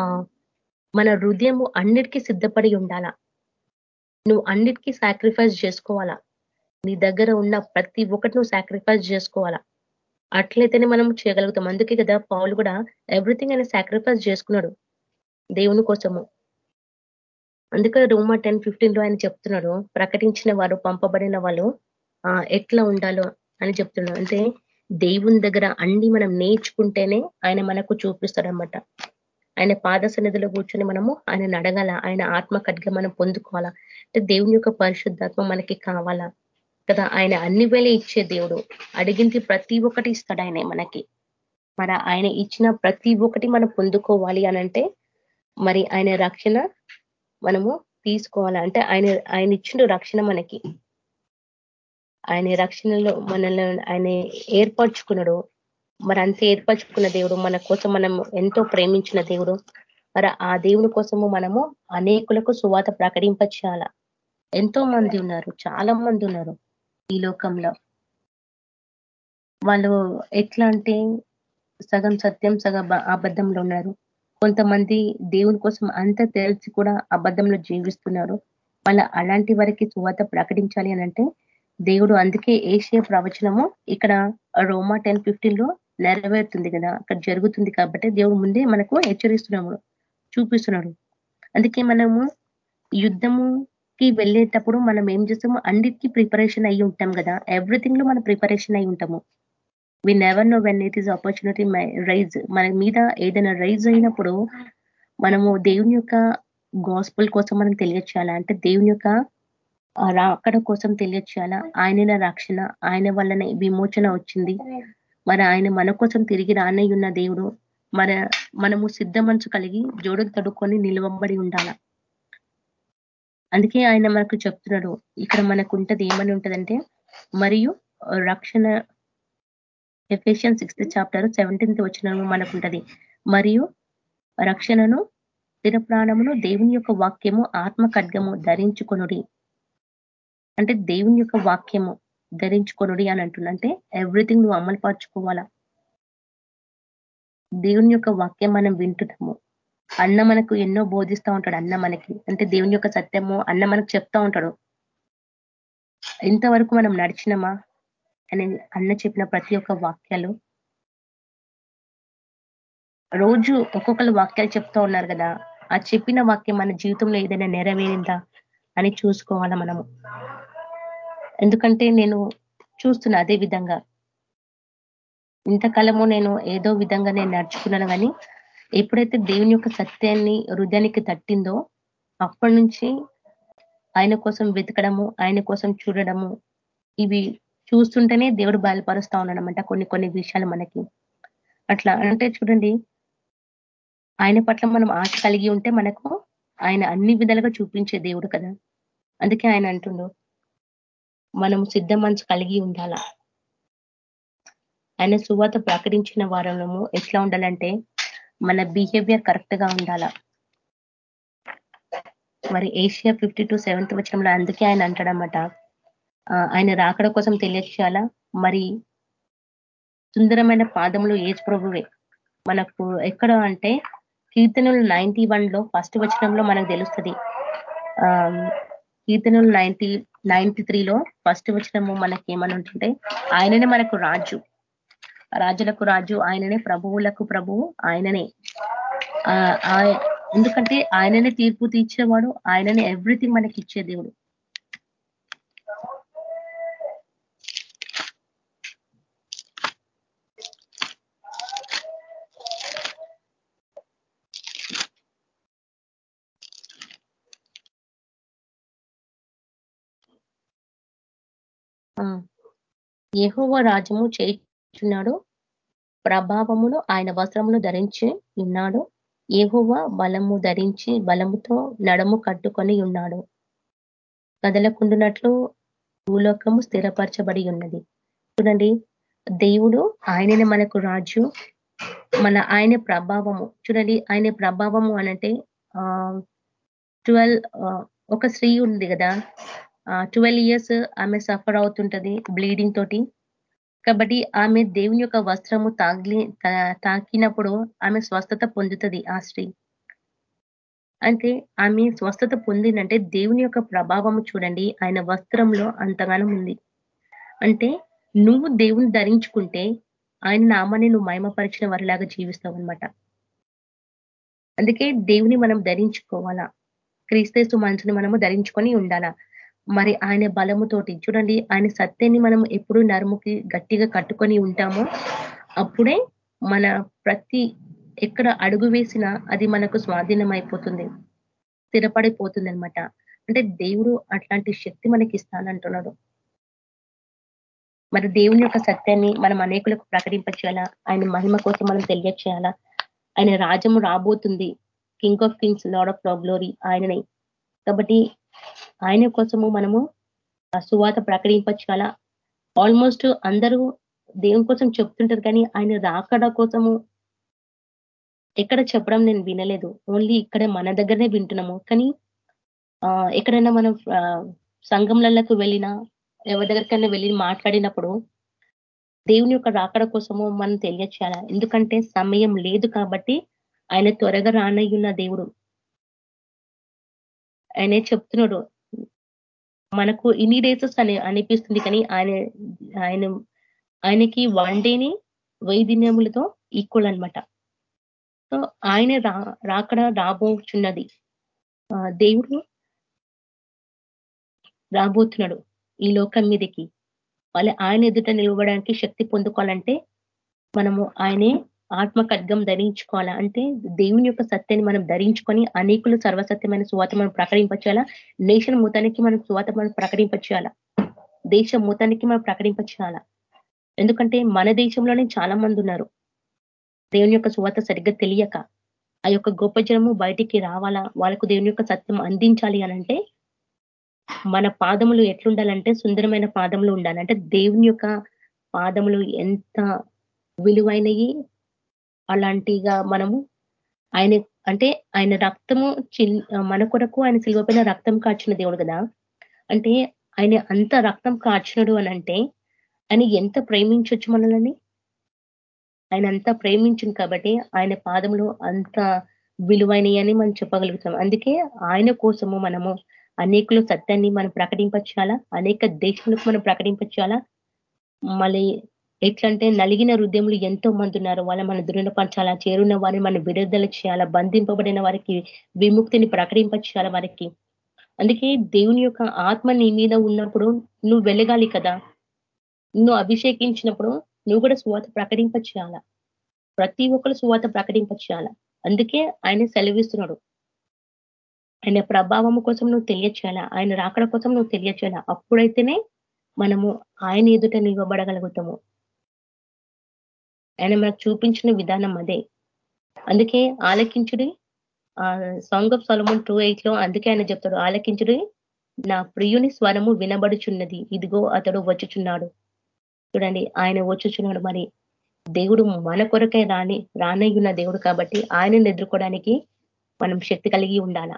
మన హృదయము అన్నిటికీ సిద్ధపడి ఉండాలా? నువ్వు అన్నిటికీ సాక్రిఫైస్ చేసుకోవాలా? నీ దగ్గర ఉన్న ప్రతి ఒక్కటి నువ్వు సాక్రిఫైస్ చేసుకోవాలా? అట్లయితేనే మనం చేయగలుగుతాం. అందుకే కదా పౌలు కూడా ఎవ్రీథింగ్ ఆయన సాక్రిఫైస్ చేసుకున్నాడు దేవుని కోసము. అందుకే రోమా టెన్ ఫిఫ్టీన్లో ఆయన చెప్తున్నాడు ప్రకటించిన వారు పంపబడిన వాళ్ళు ఎట్లా ఉండాలో అని చెప్తున్నాడు అంటే దేవుని దగ్గర అన్ని మనం నేర్చుకుంటేనే ఆయన మనకు చూపిస్తాడనమాట ఆయన పాద సన్నిధిలో కూర్చొని మనము ఆయన అడగాల? ఆయన ఆత్మ కట్గా మనం పొందుకోవాలా? అంటే దేవుని యొక్క పరిశుద్ధాత్మ మనకి కావాలా? కదా ఆయన అన్ని వేళ ఇచ్చే దేవుడు. అడిగింది ప్రతి ఒక్కటి ఇస్తాడు ఆయన మనకి. మరి ఆయన ఇచ్చిన ప్రతి ఒక్కటి మనం పొందుకోవాలి అనంటే మరి ఆయన రక్షణ మనము తీసుకోవాలా? అంటే ఆయన ఆయన ఇచ్చిన రక్షణ మనకి. ఆయన రక్షణలో మనల్ని ఆయన ఏర్పరచుకున్నాడు. మరి అంత ఏర్పరచుకున్న దేవుడు మన కోసం మనం ఎంతో ప్రేమించిన దేవుడు. మరి ఆ దేవుని కోసము మనము అనేకులకు సువాత ప్రకటింపచేయాల. ఎంతో మంది ఉన్నారు చాలా మంది ఉన్నారు ఈ లోకంలో. వాళ్ళు ఎట్లా అంటే సగం సత్యం సగం అబద్ధంలో ఉన్నారు. కొంతమంది దేవుని కోసం అంత తెలిసి కూడా అబద్ధంలో జీవిస్తున్నారు. మళ్ళీ అలాంటి వారికి సువాత ప్రకటించాలి అనంటే దేవుడు అందుకే ఏషియా ప్రవచనము ఇక్కడ రోమా టెన్ ఫిఫ్టీన్ నెరవేరుతుంది కదా. అక్కడ జరుగుతుంది కాబట్టి దేవుడు ముందే మనకు హెచ్చరిస్తున్నాము చూపిస్తున్నాడు. అందుకే మనము యుద్ధముకి వెళ్ళేటప్పుడు మనం ఏం చేస్తాము అన్నిటికీ ప్రిపరేషన్ అయ్యి ఉంటాం కదా. ఎవ్రీథింగ్లో మనం ప్రిపరేషన్ అయి ఉంటాము. We never know when it is opportunity rise మన మీద ఏదైనా రైజ్ అయినప్పుడు మనము దేవుని యొక్క గాస్పుల్ కోసం మనం తెలియచేయాలా? అంటే దేవుని యొక్క అక్కడ కోసం తెలియచేయాలా ఆయన రక్షణ ఆయన వల్లనే విమోచన వచ్చింది. మరి ఆయన మన కోసం తిరిగి రానయ్యున్న దేవుడు మన మనము సిద్ధ మనసు కలిగి జోడుకు తడుక్కొని నిలవబడి ఉండాల? అందుకే ఆయన మనకు చెప్తున్నాడు ఇక్కడ మనకు ఉంటది ఏమని ఉంటదంటే మరియు రక్షణ ఎఫేషియన్ సిక్స్త్ చాప్టర్ సెవెంటీన్త్ వచ్చిన మనకు ఉంటది మరియు రక్షణను స్థిర ప్రాణమును దేవుని యొక్క వాక్యము ఆత్మ ఖడ్గము ధరించుకొనుడి. అంటే దేవుని యొక్క వాక్యము ధరించుకొనుడి అని అంటుందంటే ఎవ్రీథింగ్ నువ్వు అమలు పరచుకోవాలా? దేవుని యొక్క వాక్యం మనం వింటున్నాము. అన్న మనకు ఎన్నో బోధిస్తూ ఉంటాడు అన్న మనకి. అంటే దేవుని యొక్క సత్యము అన్న మనకు చెప్తా ఉంటాడు. ఇంతవరకు మనం నడిచినమా అని అన్న చెప్పిన ప్రతి ఒక్క వాక్యాలు. రోజు ఒక్కొక్కరు వాక్యాలు చెప్తా ఉన్నారు కదా. ఆ చెప్పిన వాక్యం మన జీవితంలో ఏదైనా నెరవేరిందా అని చూసుకోవాలా మనము. ఎందుకంటే నేను చూస్తున్నా అదే విధంగా. ఇంతకాలము నేను ఏదో విధంగా నేను నడుచుకున్నాను కానీ ఎప్పుడైతే దేవుని యొక్క సత్యాన్ని హృదయానికి తట్టిందో అప్పటి నుంచి ఆయన కోసం వెతకడము ఆయన కోసం చూడడము ఇవి చూస్తుంటేనే దేవుడు బయలుపరుస్తా ఉన్నాడనమాట కొన్ని కొన్ని విషయాలు మనకి. అట్లా అంటే చూడండి ఆయన పట్ల మనం ఆశ కలిగి ఉంటే మనకు ఆయన అన్ని విధాలుగా చూపించే దేవుడు కదా. అందుకే ఆయన అంటుండు మనము సిద్ధ మనసు కలిగి ఉండాల. ఆయన సువాత ప్రకటించిన వారము ఎట్లా ఉండాలంటే మన బిహేవియర్ కరెక్ట్గా ఉండాల. మరి ఏషియా ఫిఫ్టీ టు సెవెంత్ వచ్చినంలో అందుకే ఆయన అంటాడనమాట ఆయన రాకడ కోసం తెలియచేయాలా? మరి సుందరమైన పాదములు ఏజ్ ప్రభువే. మనకు ఎక్కడ అంటే కీర్తనలు నైన్టీ లో ఫస్ట్ వచనంలో మనకు తెలుస్తుంది. కీర్తనలు నైన్టీ నైన్టీ త్రీలో ఫస్ట్ వచ్చినము మనకి ఏమనుంటుంటే ఆయననే మనకు రాజు. రాజులకు రాజు ఆయననే ప్రభువులకు ప్రభువు ఆయననే. ఎందుకంటే ఆయననే తీర్పు తీర్చేవాడు ఆయననే ఎవ్రీథింగ్ మనకి ఇచ్చే దేవుడు. యహోవ రాజ్యము చేయుచున్నాడు. ప్రభావమును ఆయన వస్త్రమును ధరించి ఉన్నాడు. ఏహోవ బలము ధరించి బలముతో నడము కట్టుకొని ఉన్నాడు. కదలకుండునట్లు భూలోకము స్థిరపరచబడి ఉన్నది. చూడండి దేవుడు ఆయననే మనకు రాజు మన ఆయన ప్రభావము. చూడండి ఆయన ప్రభావము అనంటే ట్వెల్వ్ ఒక స్త్రీ ఉంది కదా. ట్వెల్వ్ ఇయర్స్ ఆమె సఫర్ అవుతుంటది బ్లీడింగ్ తోటి. కాబట్టి ఆమె దేవుని యొక్క వస్త్రము తాగి తాకినప్పుడు ఆమె స్వస్థత పొందుతుంది ఆ స్త్రీ. అంటే ఆమె స్వస్థత పొందిందంటే దేవుని యొక్క ప్రభావము చూడండి ఆయన వస్త్రంలో అంతగానం ఉంది. అంటే నువ్వు దేవుని ధరించుకుంటే ఆయన నామాన్ని నువ్వు మహిమపరిచిన వారిలాగా జీవిస్తావు అనమాట అందుకే దేవుని మనం ధరించుకోవాలా. క్రీస్తేస్తు మనసుని మనము ధరించుకొని ఉండాలా. మరి ఆయన బలముతోటి చూడండి ఆయన సత్యాన్ని మనం ఎప్పుడు నరుముకి గట్టిగా కట్టుకొని ఉంటామో అప్పుడే మన ప్రతి ఎక్కడ అడుగు వేసినా అది మనకు స్వాధీనం అయిపోతుంది స్థిరపడిపోతుంది అనమాట అంటే దేవుడు అట్లాంటి శక్తి మనకి ఇస్తానంటున్నాడు. మరి దేవుని యొక్క సత్యాన్ని మనం అనేకులకు ప్రకటింపచేయాలా? ఆయన మహిమ కోసం మనం తెలియచేయాలా? ఆయన రాజ్యము రాబోతుంది. King of kings lord of love glory ఆయననే. కాబట్టి ఆయన కోసము మనము సువాత ప్రకటించాలా ఆల్మోస్ట్ అందరూ దేవుని కోసం చెప్తుంటారు కానీ ఆయన రాకడ కోసము ఎక్కడ చెప్పడం నేను వినలేదు. ఓన్లీ ఇక్కడే మన దగ్గరనే వింటున్నాము. కానీ ఎక్కడైనా మనం సంఘంలకు వెళ్ళినా ఎవరి దగ్గరికైనా వెళ్ళి మాట్లాడినప్పుడు దేవుని యొక్క రాకడ కోసము మనం తెలియచేయాల? ఎందుకంటే సమయం లేదు కాబట్టి ఆయన త్వరగా రానయ్యున్న దేవుడు. ఆయనే చెప్తున్నాడు. మనకు ఇన్ని డేసెస్ అని అనిపిస్తుంది కానీ ఆయన ఆయన ఆయనకి వన్ డేని వెయ్యి దినములతో ఈక్వల్ అనమాట సో ఆయన రా రాకడ రాబోచున్నది. దేవుడు రాబోతున్నాడు ఈ లోకం మీదకి. వాళ్ళ ఆయన ఎదుట నిలవడానికి శక్తి పొందుకోవాలంటే మనము ఆయనే ఆత్మ ఖడ్గం ధరించుకోవాలా? అంటే దేవుని యొక్క సత్యాన్ని మనం ధరించుకొని అనేకులు సర్వసత్యమైన సువాత మనం ప్రకటింపచేయాలా? నేషన్ మూతానికి మనం సువాత మనం ప్రకటింపచేయాలా? దేశం మూతానికి మనం ప్రకటింపచేయాలా? ఎందుకంటే మన దేశంలోనే చాలా మంది ఉన్నారు. దేవుని యొక్క సువాత సరిగ్గా తెలియక ఆ యొక్క గొప్ప జనము బయటికి రావాలా? వాళ్ళకు దేవుని యొక్క సత్యం అందించాలి అనంటే మన పాదములు ఎట్లుండాలంటే సుందరమైన పాదములు ఉండాలంటే దేవుని యొక్క పాదములు ఎంత విలువైనవి అలాంటిగా మనము ఆయన అంటే ఆయన రక్తము మన కొరకు ఆయన సిల్వపైన రక్తం కాచిన దేవుడు కదా. అంటే ఆయన అంత రక్తం కాచినడు అని అంటే ఆయన ఎంత ప్రేమించవచ్చు మనల్ని? ఆయన అంతా ప్రేమించింది కాబట్టి ఆయన పాదములు అంత విలువైనవి అని మనం చెప్పగలుగుతాం. అందుకే ఆయన కోసము మనము అనేకులు సత్యాన్ని మనం ప్రకటింపచేయాలా? అనేక దేశములకు మనం ప్రకటింపచేయాలా? మళ్ళీ ఎట్లంటే నలిగిన హృదయములు ఎంతో మంది ఉన్నారు. వాళ్ళ మన దృఢపరచాలా చేరున్న వారిని మనం విడుదల చేయాలా బంధింపబడిన వారికి విముక్తిని ప్రకటింపచేయాలా వారికి. అందుకే దేవుని యొక్క ఆత్మ నీ మీద ఉన్నప్పుడు నువ్వు వెలగాలి కదా. నువ్వు అభిషేకించినప్పుడు నువ్వు కూడా సువాత ప్రకటింపచేయాలా ప్రతి ఒక్కరు సువాత ప్రకటింపచేయాలా అందుకే ఆయన సెలవిస్తున్నాడు. ఆయన ప్రభావం కోసం నువ్వు తెలియచేయాలా. ఆయన రాకడ కోసం నువ్వు తెలియచేయాలా. అప్పుడైతేనే మనము ఆయన ఎదుట నిలబడగలుగుతాము. ఆయన మనకు చూపించిన విధానం అదే. అందుకే ఆలకించుడి సాంగ్ ఆఫ్ సొలమన్ టూ ఎయిట్లో అందుకే ఆయన చెప్తాడు ఆలకించుడి నా ప్రియుని స్వరము వినబడుచున్నది. ఇదిగో అతడు వచ్చుచున్నాడు. చూడండి ఆయన వచ్చుచున్నాడు మరి. దేవుడు మన కొరకై రాని రానయ్యున్న దేవుడు కాబట్టి ఆయనను ఎదుర్కోవడానికి మనం శక్తి కలిగి ఉండాలా?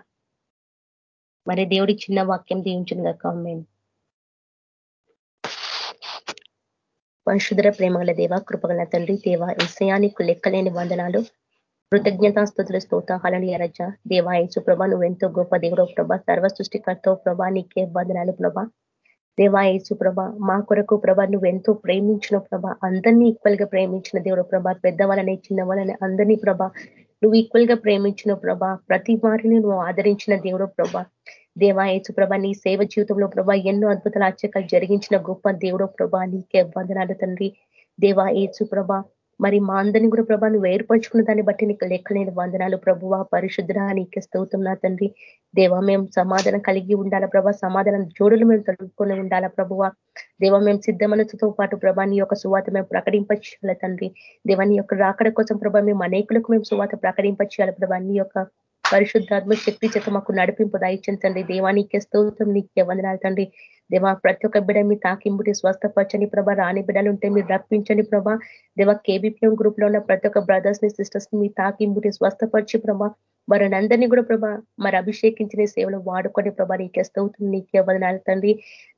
మరి దేవుడి చిన్న వాక్యం దీవించిన కామెంట్ పరిశుద్ర ప్రేమగల దేవ కృపగల తండ్రి దేవ ఇసయానికి లెక్కలేని వందనాలు. కృతజ్ఞతాస్తుతుల స్తోత హలని రజ దేవా యేసు ప్రభ నువ్వెంతో గొప్ప దేవుడో ప్రభ. సర్వ సృష్టికర్తో ప్రభా నీకే వందనాలు ప్రభ. దేవా ప్రభ మా కొరకు ప్రభ నువ్వెంతో ప్రేమించిన ప్రభ. అందరినీ ఈక్వల్గా ప్రేమించిన దేవుడు ప్రభ. పెద్దవాళ్ళని చిన్నవాళ్ళని అందరినీ ప్రభ నువ్వు ఈక్వల్గా ప్రేమించిన ప్రభా ప్రతి వారిని నువ్వు ఆదరించిన దేవుడు ప్రభా. దేవా యేసు ప్రభ నీ సేవ జీవితంలో ప్రభా ఎన్నో అద్భుతాలు అచ్చకాలు జరిగించిన గొప్ప దేవుడు ప్రభా. నీకే వందనాలు తండ్రి. దేవా యేసు ప్రభ మరి మా అందరినీ కూడా ప్రభా నువ్వు ఏర్పరచుకున్న దాన్ని బట్టి నీకు లెక్కలేని వందనాలు. ప్రభువ పరిశుద్ధ నీకే స్తవుతున్నా తండ్రి. దేవ మేము సమాధానం కలిగి ఉండాలా ప్రభా? సమాధానం జోడులు మేము తొలుపుకొని ఉండాలా ప్రభువ? దేవ మేము సిద్ధ మనసుతో పాటు ప్రభా నీ యొక్క సువాత మేము ప్రకటింపచేయాలి తండ్రి? దేవ నీ యొక్క రాకడ కోసం ప్రభా మేము అనేకులకు మేము సువాత ప్రకటింపచేయాలి ప్రభా? నీ యొక్క పరిశుద్ధాత్మ శక్తి చేత మాకు నడిపింపు దయచించండి దేవానికి స్తోత్రం నీకే వందనాలు తండ్రి. దేవా ప్రతి ఒక్క బిడ్డ మీ తాకింపుటి స్వస్థపరచని ప్రభా. రాని బిడ్డలు ఉంటే మీరు రప్పించండి ప్రభా. దేవా కేబిపిఎం గ్రూప్లో ఉన్న ప్రతి ఒక్క బ్రదర్స్ని సిస్టర్స్ని మీ తాకింపుటి స్వస్థపరిచి ప్రభా. మరి అందరినీ కూడా ప్రభా మరి అభిషేకించిన సేవలు వాడుకొని ప్రభా నీకే స్తోత్రం నీకే వదనాలు తండ్రి.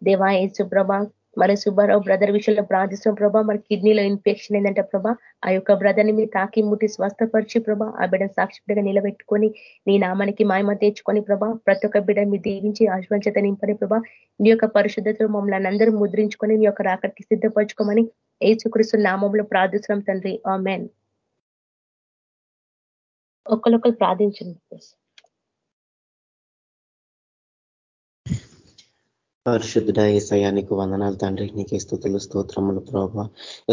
దేవా ఏసు ప్రభా మరి సుబ్బారావు బ్రదర్ విషయంలో ప్రార్థిస్తున్న ప్రభా మరి కిడ్నీలో ఇన్ఫెక్షన్ ఏంటంటే ప్రభా ఆ యొక్క బ్రదర్ని మీరు తాకి ముట్టి స్వస్థపరిచి ప్రభా ఆ బిడ్డ సాక్షి నిలబెట్టుకొని నీ నామానికి మాయమ తెచ్చుకొని ప్రభా ప్రతి ఒక్క బిడ్డ మీ దీవించి ఆశ్వంచత నింపని ప్రభా నీ యొక్క పరిశుద్ధతలు మమ్మల్ని అందరూ ముద్రించుకొని నీ యొక్క రాకటికి సిద్ధపరచుకోమని ఏసుకృష్ణ నామంలో ప్రార్థిస్తున్నాం తండ్రి. ఆ మెన్ ఒకరికొకరు ప్రార్థించండి పరిశుద్ధుడ ఏసయానికి వందనాలు తండ్రి. నీకే స్థుతులు స్తోత్రములు ప్రభా.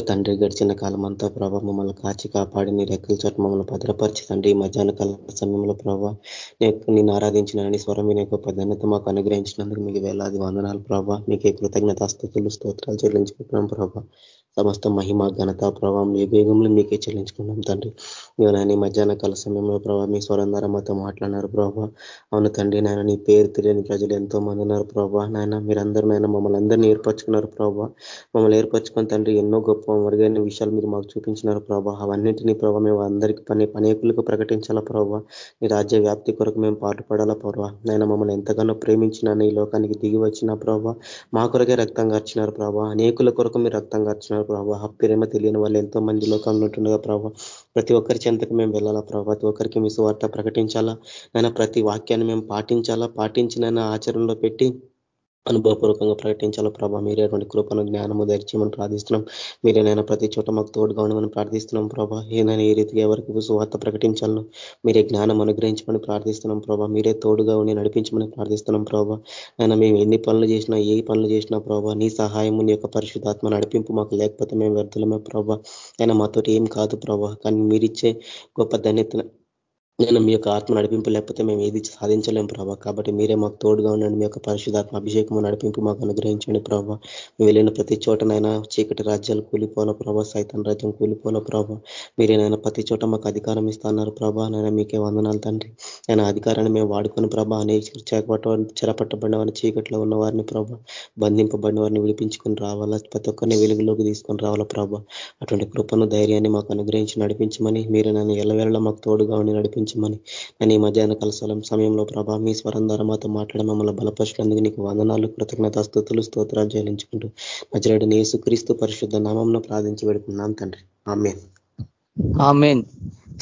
తండ్రి గడిచిన కాలం అంతా ప్రభా మమ్మల్ని కాచి కాపాడి నీ రెక్కల చోట మమ్మల్ని భద్రపరిచి తండ్రి. మధ్యాహ్న కాల సమయంలో ప్రభా నేను ఆరాధించిన నీ స్వరం వినే గొప్ప మాకు అనుగ్రహించినందుకు మీకు వేలాది వందనాలు ప్రభా. మీకే కృతజ్ఞత స్థుతులు స్తోత్రాలు చెల్లించుకుంటున్నాం ప్రభా. సమస్త మహిమ ఘనత ప్రభావం ఏ వేగంలో మీకే చెల్లించుకున్నాం తండ్రి. మీరు నాయన మధ్యాహ్న కాల సమయంలో ప్రభావ మీ స్వరం ద్వారా మాతో మాట్లాడినారు ప్రభావ అవును తండ్రి నాయన నీ పేరు తెలియని ప్రజలు ఎంతో మంది ఉన్నారు ప్రభావ నాయన మీరందరూ నాయన మమ్మల్ని అందరినీ ఏర్పరచుకున్నారు ప్రభావ మమ్మల్ని ఏర్పరచుకుని తండ్రి ఎన్నో గొప్ప మరుగైన విషయాలు మీరు మాకు చూపించినారు ప్రభావ అవన్నింటినీ ప్రభావ మేము అందరికీ పని పనేకులకు ప్రకటించాలా ప్రభావ నీ రాజ్య వ్యాప్తి కొరకు మేము పాటుపడాలా ప్రభావ నాయన మమ్మల్ని ఎంతగానో ప్రేమించిన ఈ లోకానికి దిగి వచ్చిన ప్రభావ మా కొరకే రక్తం కార్చినారు ప్రభావ అనేకుల కొరకు మీరు రక్తం కార్చినారు ప్రభావ ప్రేమ తెలియని వాళ్ళు ఎంతో మంది లోకంలో ఉంటుండగా ప్రభావ ప్రతి ఒక్కరి చెంతకు మేము వెళ్ళాలా ప్రభావ ప్రతి ఒక్కరికి మీ సువార్త ప్రకటించాలా? నైనా ప్రతి వాక్యాన్ని మేము పాటించాలా? పాటించినైనా ఆచరణలో పెట్టి అనుభవపూర్వకంగా ప్రకటించాలో ప్రభావ మీరే అటువంటి కృపను జ్ఞానము ధైర్యమని ప్రార్థిస్తున్నాం. మీరేనైనా ప్రతి చోట మాకు తోడుగా ఉండమని ప్రార్థిస్తున్నాం ప్రభా. ఏదైనా ఏ రీతిగా ఎవరికి సువార్త ప్రకటించాలను మీరే జ్ఞానం అనుగ్రహించమని ప్రార్థిస్తున్నాం ప్రభా. మీరే తోడుగా ఉండి నడిపించమని ప్రార్థిస్తున్నాం ప్రభా. ఆయన మేము ఎన్ని పనులు చేసినా ఏ పనులు చేసినా ప్రభా నీ సహాయము నీ యొక్క పరిశుధాత్మ నడిపింపు మాకు లేకపోతే మేము వ్యర్థులమే ప్రభా. ఆయన మాతో ఏం కాదు ప్రభా. కానీ మీరిచ్చే గొప్ప ధన్యత నేను మీ యొక్క ఆత్మ నడిపింపు లేకపోతే మేము ఏది సాధించలేము ప్రభావ కాబట్టి మీరే మాకు తోడుగా ఉండండి మీ యొక్క పరిశుధాత్మ అభిషేకము నడిపింపు మాకు అనుగ్రహించండి ప్రభావ మేము వెళ్ళిన ప్రతి చోటనైనా చీకటి రాజ్యాలు కూలిపోన ప్రభావ సైతన్ రాజ్యం కూలిపోన ప్రభావ మీరేనైనా ప్రతి చోట మాకు అధికారం ఇస్తున్నారు ప్రభా నైనా మీకే వందనాలు తండ్రి. నేను అధికారాన్ని మేము వాడుకొని ప్రభా అనేక చెరపట్టబడిన వారిని చీకట్లో ఉన్న వారిని ప్రభా బంధింపబడిన వారిని విడిపించుకొని రావాలా? ప్రతి ఒక్కరిని వెలుగులోకి తీసుకొని రావాలా ప్రభా? అటువంటి కృపను ధైర్యాన్ని మాకు అనుగ్రహించి నడిపించమని మీరు నన్ను ఎల్లవేళ మాకు తోడుగా ఉండి నడిపించి నడిపించమని నేను ఈ మధ్యాహ్న కాల సమయంలో ప్రభా మీ స్వరం ద్వారా మాతో మాట్లాడి మమ్మల్ని బలపరచులందుకు నీకు వందనాలు కృతజ్ఞత స్థుతులు స్తోత్రాలు చెల్లించుకుంటూ నజరేడు యేసుక్రీస్తు పరిశుద్ధ నామంలో ప్రార్థించి పెడుతున్నాం తండ్రి. ఆమె ఆమెన్.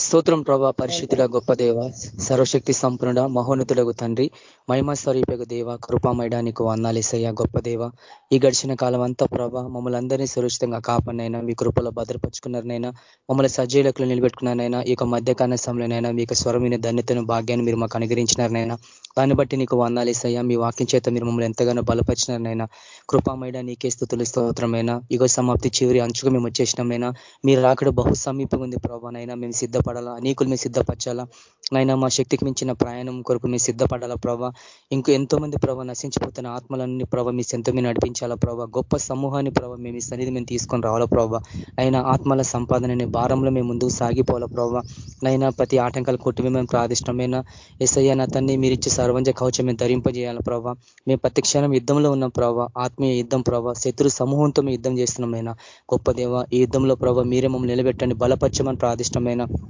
స్తోత్రం ప్రభా పరిశుద్ధుడ గొప్ప దేవ సర్వశక్తి సంపన్నుడ మహోన్నతులకు తండ్రి మహిమ స్వరూపకు దేవ కృపామయడానికి వందాలేసయ్య గొప్ప దేవ. ఈ గడిచిన కాలం అంతా ప్రభా మమ్మల్ని అందరినీ సురక్షితంగా కాపాడినైనా మీ కృపలో భద్రపరుచుకున్నారనైనా మమ్మల్ని సజ్జీలకులు నిలబెట్టుకున్నారనైనా ఈ యొక్క మధ్యకాల సమయంలోనైనా మీకు స్వరమైన ధన్యతను భాగ్యాన్ని మీరు మాకు అనుగ్రహించినారనైనా దాన్ని బట్టి నీకు వందాలేసయ్యా మీ వాక్యం చేత మీరు మమ్మల్ని ఎంతగానో బలపరిచినారనైనా కృపామయడ నీకే స్థుతులు స్తోత్రమైన. యుగ సమాప్తి చివరి అంచుకు మేము వచ్చేసినామైనా. మీరు రాకడ బహు సమీపంగా ఉంది ప్రభానైనా మేము సిద్ధపడాలా? అనేకులు మేము సిద్ధపరచాలా? నైనా మా శక్తికి మించిన ప్రయాణం కొరకు మీ సిద్ధపడాలా ప్రభా? ఇంకో ఎంతో మంది ప్రభావ నశించిపోతున్న ఆత్మలన్నీ ప్రభావ మీ ఎంతో మీరు నడిపించాలా ప్రభావ గొప్ప సమూహాన్ని ప్రభావ మేము ఈ సన్నిధి మేము తీసుకొని రావాలా ప్రభావ అయినా ఆత్మల సంపాదన భారంలో మేము ముందుకు సాగిపోవాలా ప్రభావ నైనా ప్రతి ఆటంకాలు కొట్టి మేము ప్రాదిష్టమైన? ఎస్ఐ నా తన్ని మీరు ఇచ్చే సర్వంజ కవచం మేము ధరింపజేయాలి ప్రభావ మేము ప్రతి క్షణం యుద్ధంలో ఉన్నాం ప్రభావ ఆత్మీయ యుద్ధం ప్రభావ శత్రు సమూహంతో మేము యుద్ధం చేస్తున్నామైనా గొప్ప దేవ ఈ యుద్ధంలో ప్రభావ మీరే మమ్మల్ని నిలబెట్టండి. బలపరచమని ప్రాదిష్టమైన?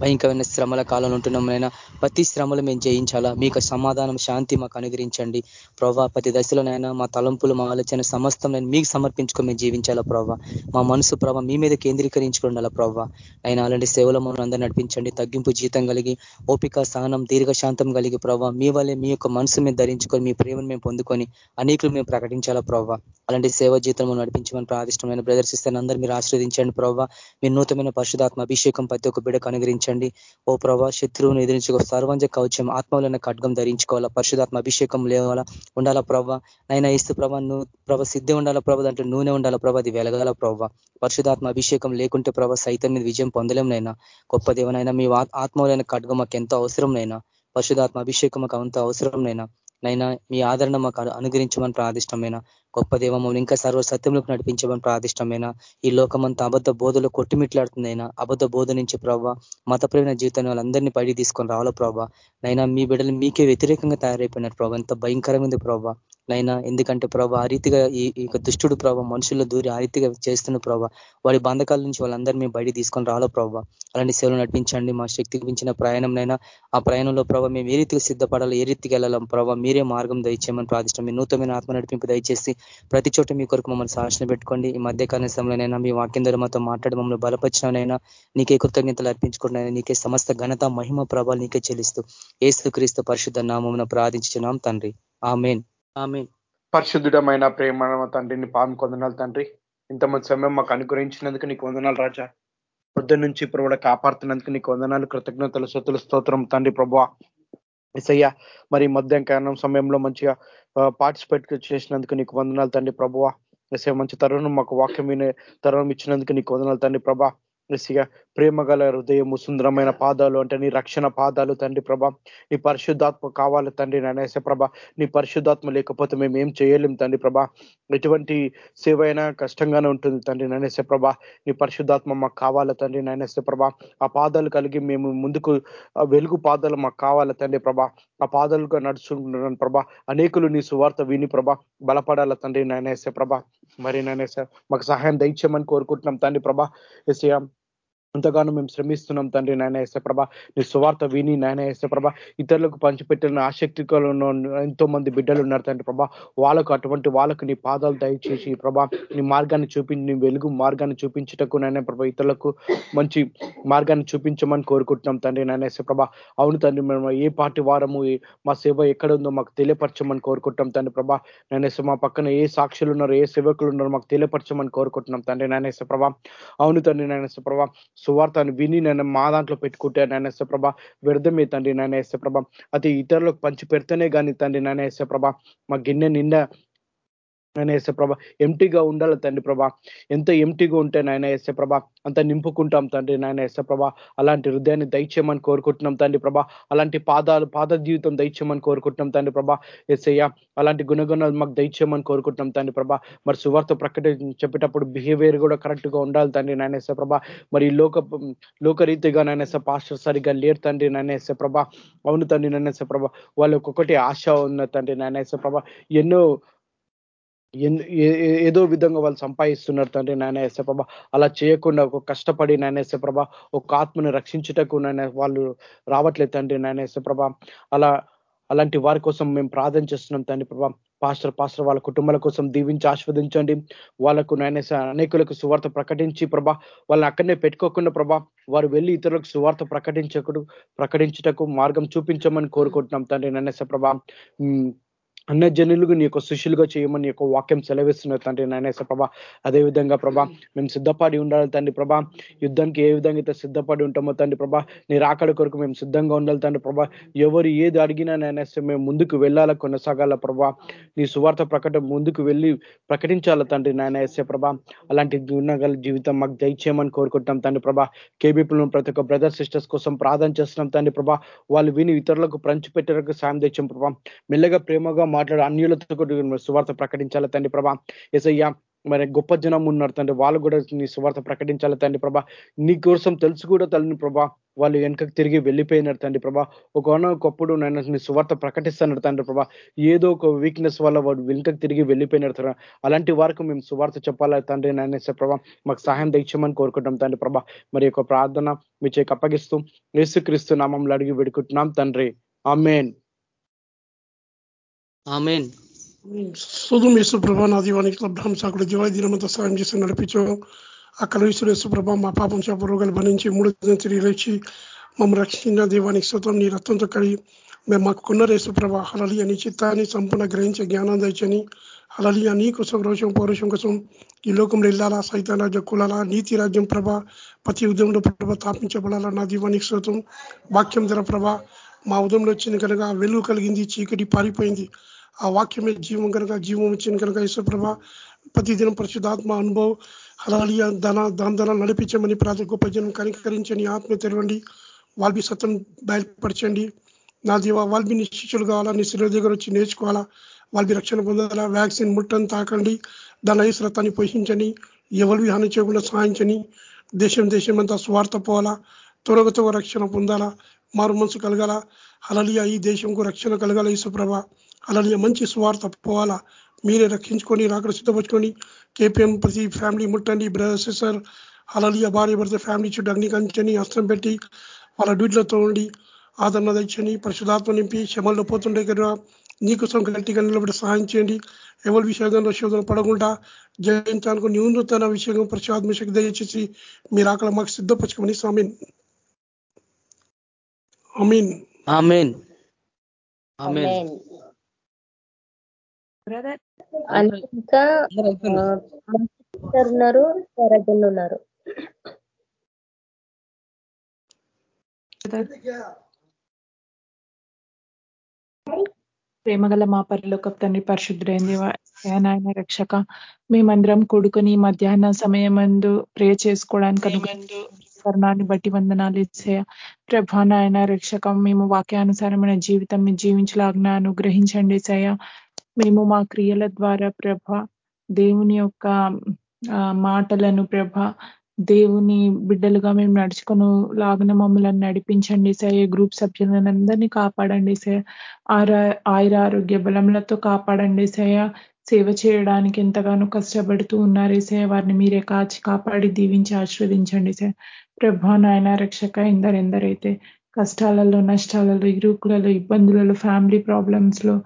భయంకరమైన శ్రమల కాలంలో ఉంటున్నామైనా ప్రతి శ్రమలు మేము జయించాలా? మీకు సమాధానం శాంతి మాకు అనుగ్రహించండి. ప్రభా ప్రతి దశలోనైనా మా తలంపులు మా ఆలోచన సమస్తం నేను మీకు సమర్పించుకొని మేము జీవించాలా ప్రభావ మా మనసు ప్రభావ మీ మీద కేంద్రీకరించుకుండాల ప్రభావ అయినా అలాంటి సేవలు మమ్మల్ని అందరూ నడిపించండి. తగ్గింపు జీతం కలిగి ఓపిక సహనం దీర్ఘశాంతం కలిగి ప్రభావ మీ వల్లే మీ యొక్క మనసు మేము ధరించుకొని మీ ప్రేమను మేము పొందుకొని అనేకులు మేము ప్రకటించాలా ప్రభావ అలాంటి సేవ జీతం నడిపించమని ప్రాదిష్టమైన ప్రదర్శిస్తాను అందరూ మీరు ఆశ్రవదించండి ప్రభావ మీ నూతనమైన పరిశుధాత్మ అభిషేకం ప్రతి ఒక్క బిడకు అనుగ్రహించండి. ధరించండి ఓ ప్రభా శత్రువును ఎదిరించుకో సర్వంజ కవచం ఆత్మలైన ఖడ్గం ధరించుకోవాలా? పరిశుధాత్మ అభిషేకం లేవాలా? ఉండాలా ప్రభా? నైనా ఇస్తు ప్రభా నువ్వు ప్రభ సిద్ధి ఉండాలా ప్రభ? దాంట్లో నూనె ఉండాలా ప్రభ? అది వెలగాల ప్రభా. పరిశుధాత్మ అభిషేకం లేకుంటే ప్రభ సైతం మీద విజయం పొందలేం నైనా. గొప్ప దేవనైనా మీ ఆత్మలైన ఖడ్గం మాకు ఎంతో అవసరం నైనా? పరిశుధాత్మ అభిషేకం మాకు అంత అవసరం నైనా? నైనా మీ ఆదరణ మాకు అనుగ్రహించమని ప్రార్థిష్టమైన గొప్ప దేవమ్మని ఇంకా సర్వ సత్యంలోకి నడిపించమని ప్రాదిష్టమైన ఈ లోకమంతా అబద్ధ బోధలో కొట్టిమిట్లాడుతుందైనా? అబద్ధ బోధ నుంచి ప్రభావ మతప్రేమ జీవితాన్ని వాళ్ళందరినీ పడి తీసుకొని రావాలో ప్రభావ నైనా మీ బిడ్డలు మీకే వ్యతిరేకంగా తయారైపోయినారు ప్రభావ ఎంత భయంకరంగా ఉంది ప్రభావ నైనా? ఎందుకంటే ప్రభా ఆ రీతిగా ఈ దుష్టుడు ప్రభావ మనుషుల్లో దూరి ఆ రీతిగా చేస్తున్న ప్రభావ వాడి బంధకాల నుంచి వాళ్ళందరినీ మేము బయట తీసుకొని రాలో ప్రభావ అలాంటి సేవలు నడిపించండి మా శక్తికి మించిన ప్రయాణంనైనా ఆ ప్రయాణంలో ప్రభావ మేము ఏ రీతికి సిద్ధపడాలి ఏ రీతికి వెళ్ళాలం ప్రభావ మీరే మార్గం దయచేయమని ప్రార్థిష్టం మీ నూతనమైన ఆత్మ నడిపింపు దయచేసి ప్రతి చోట మీ కొరకు మమ్మల్ని సాహసం పెట్టుకోండి. ఈ మధ్యకాల సమయంలోనైనా మీ వాక్యం ద్వారా మాతో మాట్లాడి మమ్మల్ని బలపరిచినైనా నీకే కృతజ్ఞతలు అర్పించుకున్నాయి నీకే సమస్త ఘనత మహిమ ప్రభావాలు నీకే చెల్లిస్తూ ఏసు క్రీస్తు పరిశుద్ధ నామం ప్రార్థించున్నాం తండ్రి. ఆ ఆమెన్. పరిశుద్ధుడమైన ప్రేమ తండ్రిని పాము కొందనాలు తండ్రి ఇంతమంది సమయం మాకు అనుగ్రహించినందుకు నీకు వందనాలు రాజా. పొద్దు నుంచి ఇప్పుడు కాపాడుతున్నందుకు నీకు వందనాలు కృతజ్ఞతలు సతులు స్తోత్రం తండ్రి ప్రభా ఎసయ్య మరి మధ్యాహ్నం సమయంలో మంచిగా పార్టిసిపేట్ చేసినందుకు నీకు వందనాలు తండ్రి ప్రభువ. ఎసయ్య మంచి తరుణం మాకు వాక్యం తరుణం ఇచ్చినందుకు నీకు వందనాలు తండ్రి ప్రభా. ఎస్సీగా ప్రేమ గల హృదయము సుందరమైన పాదాలు అంటే నీ రక్షణ పాదాలు తండ్రి ప్రభ. నీ పరిశుద్ధాత్మ కావాలి తండ్రి నాయన ప్రభ. నీ పరిశుద్ధాత్మ లేకపోతే మేము ఏం చేయలేం తండ్రి ప్రభ. ఎటువంటి సేవ అయినా కష్టంగానే ఉంటుంది తండ్రి నాయన ప్రభ. నీ పరిశుద్ధాత్మ మాకు కావాలి తండ్రి నాయన ప్రభ. ఆ పాదాలు కలిగి మేము ముందుకు వెలుగు పాదాలు మాకు కావాలి తండ్రి ప్రభ. ఆ పాదాలుగా నడుచుకుంటున్నాను ప్రభ. అనేకులు నీ సువార్త విని ప్రభ. బలపడాల తండ్రి నాయనేసే ప్రభ. మరి నాయనేసే మాకు సహాయం దయచేయమని కోరుకుంటున్నాం తండ్రి ప్రభ. ఎసయా ఎంతగానో మేము శ్రమిస్తున్నాం తండ్రి నాయన వేసే ప్రభ. నీ సువార్త విని నాయన వేసే ప్రభ. ఇతరులకు పంచిపెట్టిన ఆసక్తికలు ఎంతో మంది బిడ్డలు ఉన్నారు తండ్రి ప్రభా. వాళ్ళకు అటువంటి వాళ్ళకు నీ పాదాలు దయచేసి ప్రభా. నీ మార్గాన్ని చూపించి నీ వెలుగు మార్గాన్ని చూపించటకు నాయన ప్రభ. ఇతరులకు మంచి మార్గాన్ని చూపించమని కోరుకుంటున్నాం తండ్రి నాయన వేసే ప్రభ. అవును తండ్రి మేము ఏ పార్టీ వారము మా సేవ ఎక్కడ ఉందో మాకు తెలియపరచమని కోరుకుంటాం తండ్రి ప్రభ. నేనేసే మా పక్కన ఏ సాక్షులు ఉన్నారు ఏ సేవకులు ఉన్నారో మాకు తెలియపరచమని కోరుకుంటున్నాం తండ్రి నాయనేసే ప్రభా. అవును తండ్రి నాయన ప్రభా. సువార్తను విని నేను మా దాంట్లో పెట్టుకుంటే నాయన ప్రభ వ్యర్థమే తండ్రి నాయన ప్రభ. అది ఇతరులకు పంచి పెడితేనే కానీ తండ్రి నాయన ప్రభ మా గిన్నె నిండా నాయన వేసే ప్రభ ఎంటీగా ఉండాలి తండ్రి ప్రభ. ఎంత ఎంటీగా ఉంటే నాయన వేసే ప్రభ అంత నింపుకుంటాం తండ్రి నాయన వేసే ప్రభ. అలాంటి హృదయాన్ని దయచేయమని కోరుకుంటున్నాం తండ్రి ప్రభ. అలాంటి పాదాలు పాద జీవితం దయచేయమని కోరుకుంటున్నాం తండ్రి ప్రభ. ఎస్ఐయ అలాంటి గుణగుణాలు మాకు దయచేయమని కోరుకుంటున్నాం తండ్రి ప్రభ. మరి సువార్త ప్రకటి చెప్పేటప్పుడు బిహేవియర్ కూడా కరెక్ట్గా ఉండాలి తండ్రి నాయన వేసే ప్రభ. మరి లోక లోకరీతిగా నాయన పాస్టర్ సరిగా లేరు తండ్రి నాయనేసే ప్రభ. అవును తండ్రి నాయనేసే ప్రభ. వాళ్ళు ఒక్కొక్కటి ఆశ ఉన్న తండ్రి నాయనేసే ప్రభ. ఎన్నో ఏదో విధంగా వాళ్ళు సంపాదిస్తున్నారు తండ్రి నాయన ప్రభ. అలా చేయకుండా ఒక కష్టపడి నాయన ప్రభ ఒక ఆత్మని రక్షించుటకు నాయన వాళ్ళు రావట్లేదు తండ్రి నాయన ప్రభ. అలా అలాంటి వారి కోసం మేము ప్రార్థన చేస్తున్నాం తండ్రి ప్రభా. పాస్టర్ పాస్టర్ వాళ్ళ కుటుంబాల కోసం దీవించి ఆస్వాదించండి వాళ్ళకు నాయన అనేకులకు సువార్త ప్రకటించి ప్రభా. వాళ్ళని అక్కడనే పెట్టుకోకుండా ప్రభా వారు వెళ్ళి ఇతరులకు సువార్త ప్రకటించకుడు ప్రకటించుటకు మార్గం చూపించమని కోరుకుంటున్నాం తండ్రి నన్నేస ప్రభా. అన్న జనులకు నీ యొక్క శిష్యులుగా చేయమని నీ యొక్క వాక్యం సెలవిస్తున్నారు తండ్రి నాయనేస ప్రభా. అదేవిధంగా ప్రభా మేము సిద్ధపడి ఉండాలి తండ్రి ప్రభా. యుద్ధానికి ఏ విధంగా అయితే సిద్ధపడి ఉంటామో తండ్రి ప్రభా నీ రాకడ కొరకు మేము సిద్ధంగా ఉండాలి తండ్రి ప్రభా. ఎవరు ఏది అడిగినా నేనేస్తే మేము ముందుకు వెళ్ళాల కొనసాగాల ప్రభా. నీ సువార్త ప్రకటన ముందుకు వెళ్ళి ప్రకటించాల తండ్రి నాయన ప్రభా. అలాంటి గుణగల జీవితం మాకు దయచేయమని కోరుకుంటాం తండ్రి ప్రభా. కేబీపీలను ప్రతి ఒక్క బ్రదర్ సిస్టర్స్ కోసం ప్రార్థన చేస్తున్నాం తండ్రి ప్రభా. వాళ్ళు విని ఇతరులకు పంచిపెట్టడానికి సాయం తెచ్చాం ప్రభా. మెల్లగా ప్రేమగా మాట్లాడు అన్యులతో సువార్త ప్రకటించాలి తండ్రి ప్రభా? ఎసయ్య మరి గొప్ప జనం ఉన్నారు తండ్రి వాళ్ళు కూడా నీ సువార్త ప్రకటించాలి తండ్రి ప్రభా? నీ కోసం తెలుసు కూడా తల్లిని ప్రభా వాళ్ళు వెనకకు తిరిగి వెళ్ళిపోయినారు తండ్రి ప్రభా. ఒకనొకప్పుడు నేను నీ సువార్త ప్రకటిస్తున్నారు తండ్రి ప్రభా. ఏదో ఒక వీక్నెస్ వల్ల వాడు వెనుకకు తిరిగి వెళ్ళిపోయినారు అలాంటి వారికి మేము సువార్త చెప్పాలి తండ్రి నాయనేసే ప్రభా? మాకు సహాయం తెచ్చమని కోరుకుంటాం తండ్రి ప్రభా. మరి యొక్క ప్రార్థన మీ చేకి అప్పగిస్తూ యేసుక్రీస్తు నామంలో అడిగి పెడుకుంటున్నాం తండ్రి. ఆమెన్. ఆమెన్. సుధు యేసుప్రభ నా దీవానికి అబ్రహం సాకుడు జీవాయి దినమంతా సాయం చేసి నడిపించు. అక్కడ ఈశ్వర యేసుప్రభ మా పాపం చేప రోగాలు భరించి మూడు తిరిగి లేచి మమ్మల్ని రక్షించిన దీవానికి సుతం నీ రక్తంతో కడిగి మేము మాకు కొన్న యేసుప్రభ. హలలి అని చిత్తాన్ని సంపూర్ణ గ్రహించే జ్ఞానం దని హలలియ నీ కోసం రోషం పౌరుషం కోసం ఈ లోకంలో వెళ్ళాలా? సైతాన్ రాజ్య కులాలా? నీతి రాజ్యం ప్రభ ప్రతి ఉద్యమంలో ప్రభ స్థాపించబడాలా నా దీవానికి స్వతం వాక్యం ధర ప్రభ మా ఉదయంలో వచ్చింది కనుక వెలుగు కలిగింది చీకటి పారిపోయింది. ఆ వాక్యమే జీవం కనుక జీవం వచ్చింది కనుక ఈశ్వరప్రభ ప్రతిదినం పరిశుద్ధాత్మ అనుభవం అలాగే ధన దాన నడిపించమని ప్రాతి గొప్ప జనం కనికరించని ఆత్మ తెరవండి. వాళ్ళవి సత్యం బయలుపరచండి. నా దీవ వాళ్ళవి శిష్యులు కావాలా? నీ శిలో దగ్గర వచ్చి నేర్చుకోవాలా? వాళ్ళవి రక్షణ పొందాలా? వ్యాక్సిన్ ముట్టని తాకండి. దాని ఐశ్రతాన్ని పోషించని ఎవరివి హాని చేయకుండా సహాయించని దేశం దేశం అంతా స్వార్థ పోవాలా? త్వరగతో రక్షణ పొందాలా? మారు మనసు కలగాల? అలలియా ఈ దేశంకు రక్షణ కలగాల ఈశ్వప్రభ అలలియ మంచి స్వార్థ పోవాలా? మీరే రక్షించుకొని రాకడ సిద్ధపరచుకొని కేపీఎం ప్రతి ఫ్యామిలీ ముట్టండి బ్రదర్ సిస్టర్ అలలియ భార్య భర్త ఫ్యామిలీ చుట్టూ అగ్ని కంచని అస్త్రం పెట్టి వాళ్ళ డ్యూటీలతో ఉండి ఆదరణ తెచ్చని పరిశుధాత్మ నింపి శమల్లో పోతుండే కదా నీకోసం గట్టిగా నిలబడి సహాయం చేయండి. ఎవరి విషయంలో శోధన పడకుండా జయించడానికి న్యూనతన విషయం పరిశుధాత్మ శక్తి దయచేసి మీరు అక్కడ మాకు సిద్ధపరచుకోమని స్వామి. అమీన్ ఆమెన్. ఇంకా ఉన్నారు స్వరజన్లు ఉన్నారు. ప్రేమగల మా పరిలోక తండ్రి పరిశుద్ధుడైంది నాయన రక్షక మేమందరం కూడుకొని మధ్యాహ్న సమయమందు ప్రే చేసుకోవడానికి కరుణాన్ని బట్టి వందనాలు ఇచ్చేయ. ప్రభా నాయన రక్షకం మేము వాక్యానుసారమైన జీవితం జీవించలాగ్న అనుగ్రహించండి సయ మేము మా క్రియల ద్వారా ప్రభ దేవుని యొక్క మాటలను ప్రభ దేవుని బిడ్డలుగా మేము నడుచుకుని లాగిన మమ్మల్ని నడిపించండి సయ గ్రూప్ సభ్యులను అందరినీ కాపాడండి సార్. ఆయుర ఆరోగ్య బలములతో కాపాడండి సయ సేవ చేయడానికి ఎంతగానో కష్టపడుతూ ఉన్నారు సే వారిని మీరే కాచి కాపాడి దీవించి ఆశీర్వదించండి సార్. ప్రభా నాయన రక్షక ఎందరెందరైతే కష్టాలలో నష్టాలలో ఇరుకులలో ఇబ్బందులలో ఫ్యామిలీ ప్రాబ్లమ్స్లో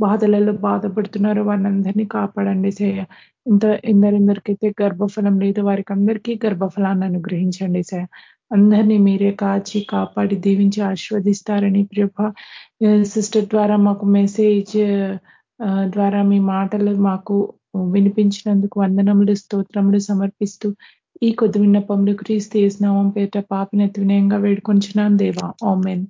బాధలలో బాధపడుతున్నారో. వారిని కాపాడండి సేయ ఇంత ఎందరెందరికైతే గర్భఫలం లేదు. వారికి అందరికీ గర్భఫలాన్ని అనుగ్రహించండి సార్ అందరినీ మీరే కాచి కాపాడి దీవించి ఆస్వాదిస్తారని ప్రభ సిస్టర్ ద్వారా మాకు మెసేజ్ ద్వారా మీ మాటలు మాకు వినిపించినందుకు వందనములు స్తోత్రములు సమర్పిస్తూ ఈ కొద్ది విన్నపములు క్రీస్తు చేసినామం పేట పాపినతి వినయంగా వేడుకొంచున్నాం దేవా. ఆమెన్.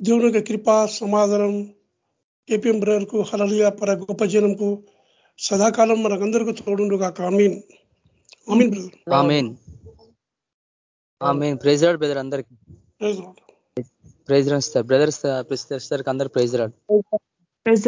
దేవుని యొక్క కృప సమాధానం ఏపీఎం బ్రదర్కు హలలియా పర గొప్ప జనంకు సదాకాలం మనకందరికీ తోడుండు కాక amen amen brother. Amen. Amen. Praise Lord brother అందరికి. Praise Lord sir brothers sisters అందరు ప్రైజ్ రాడ్ ప్రైజ్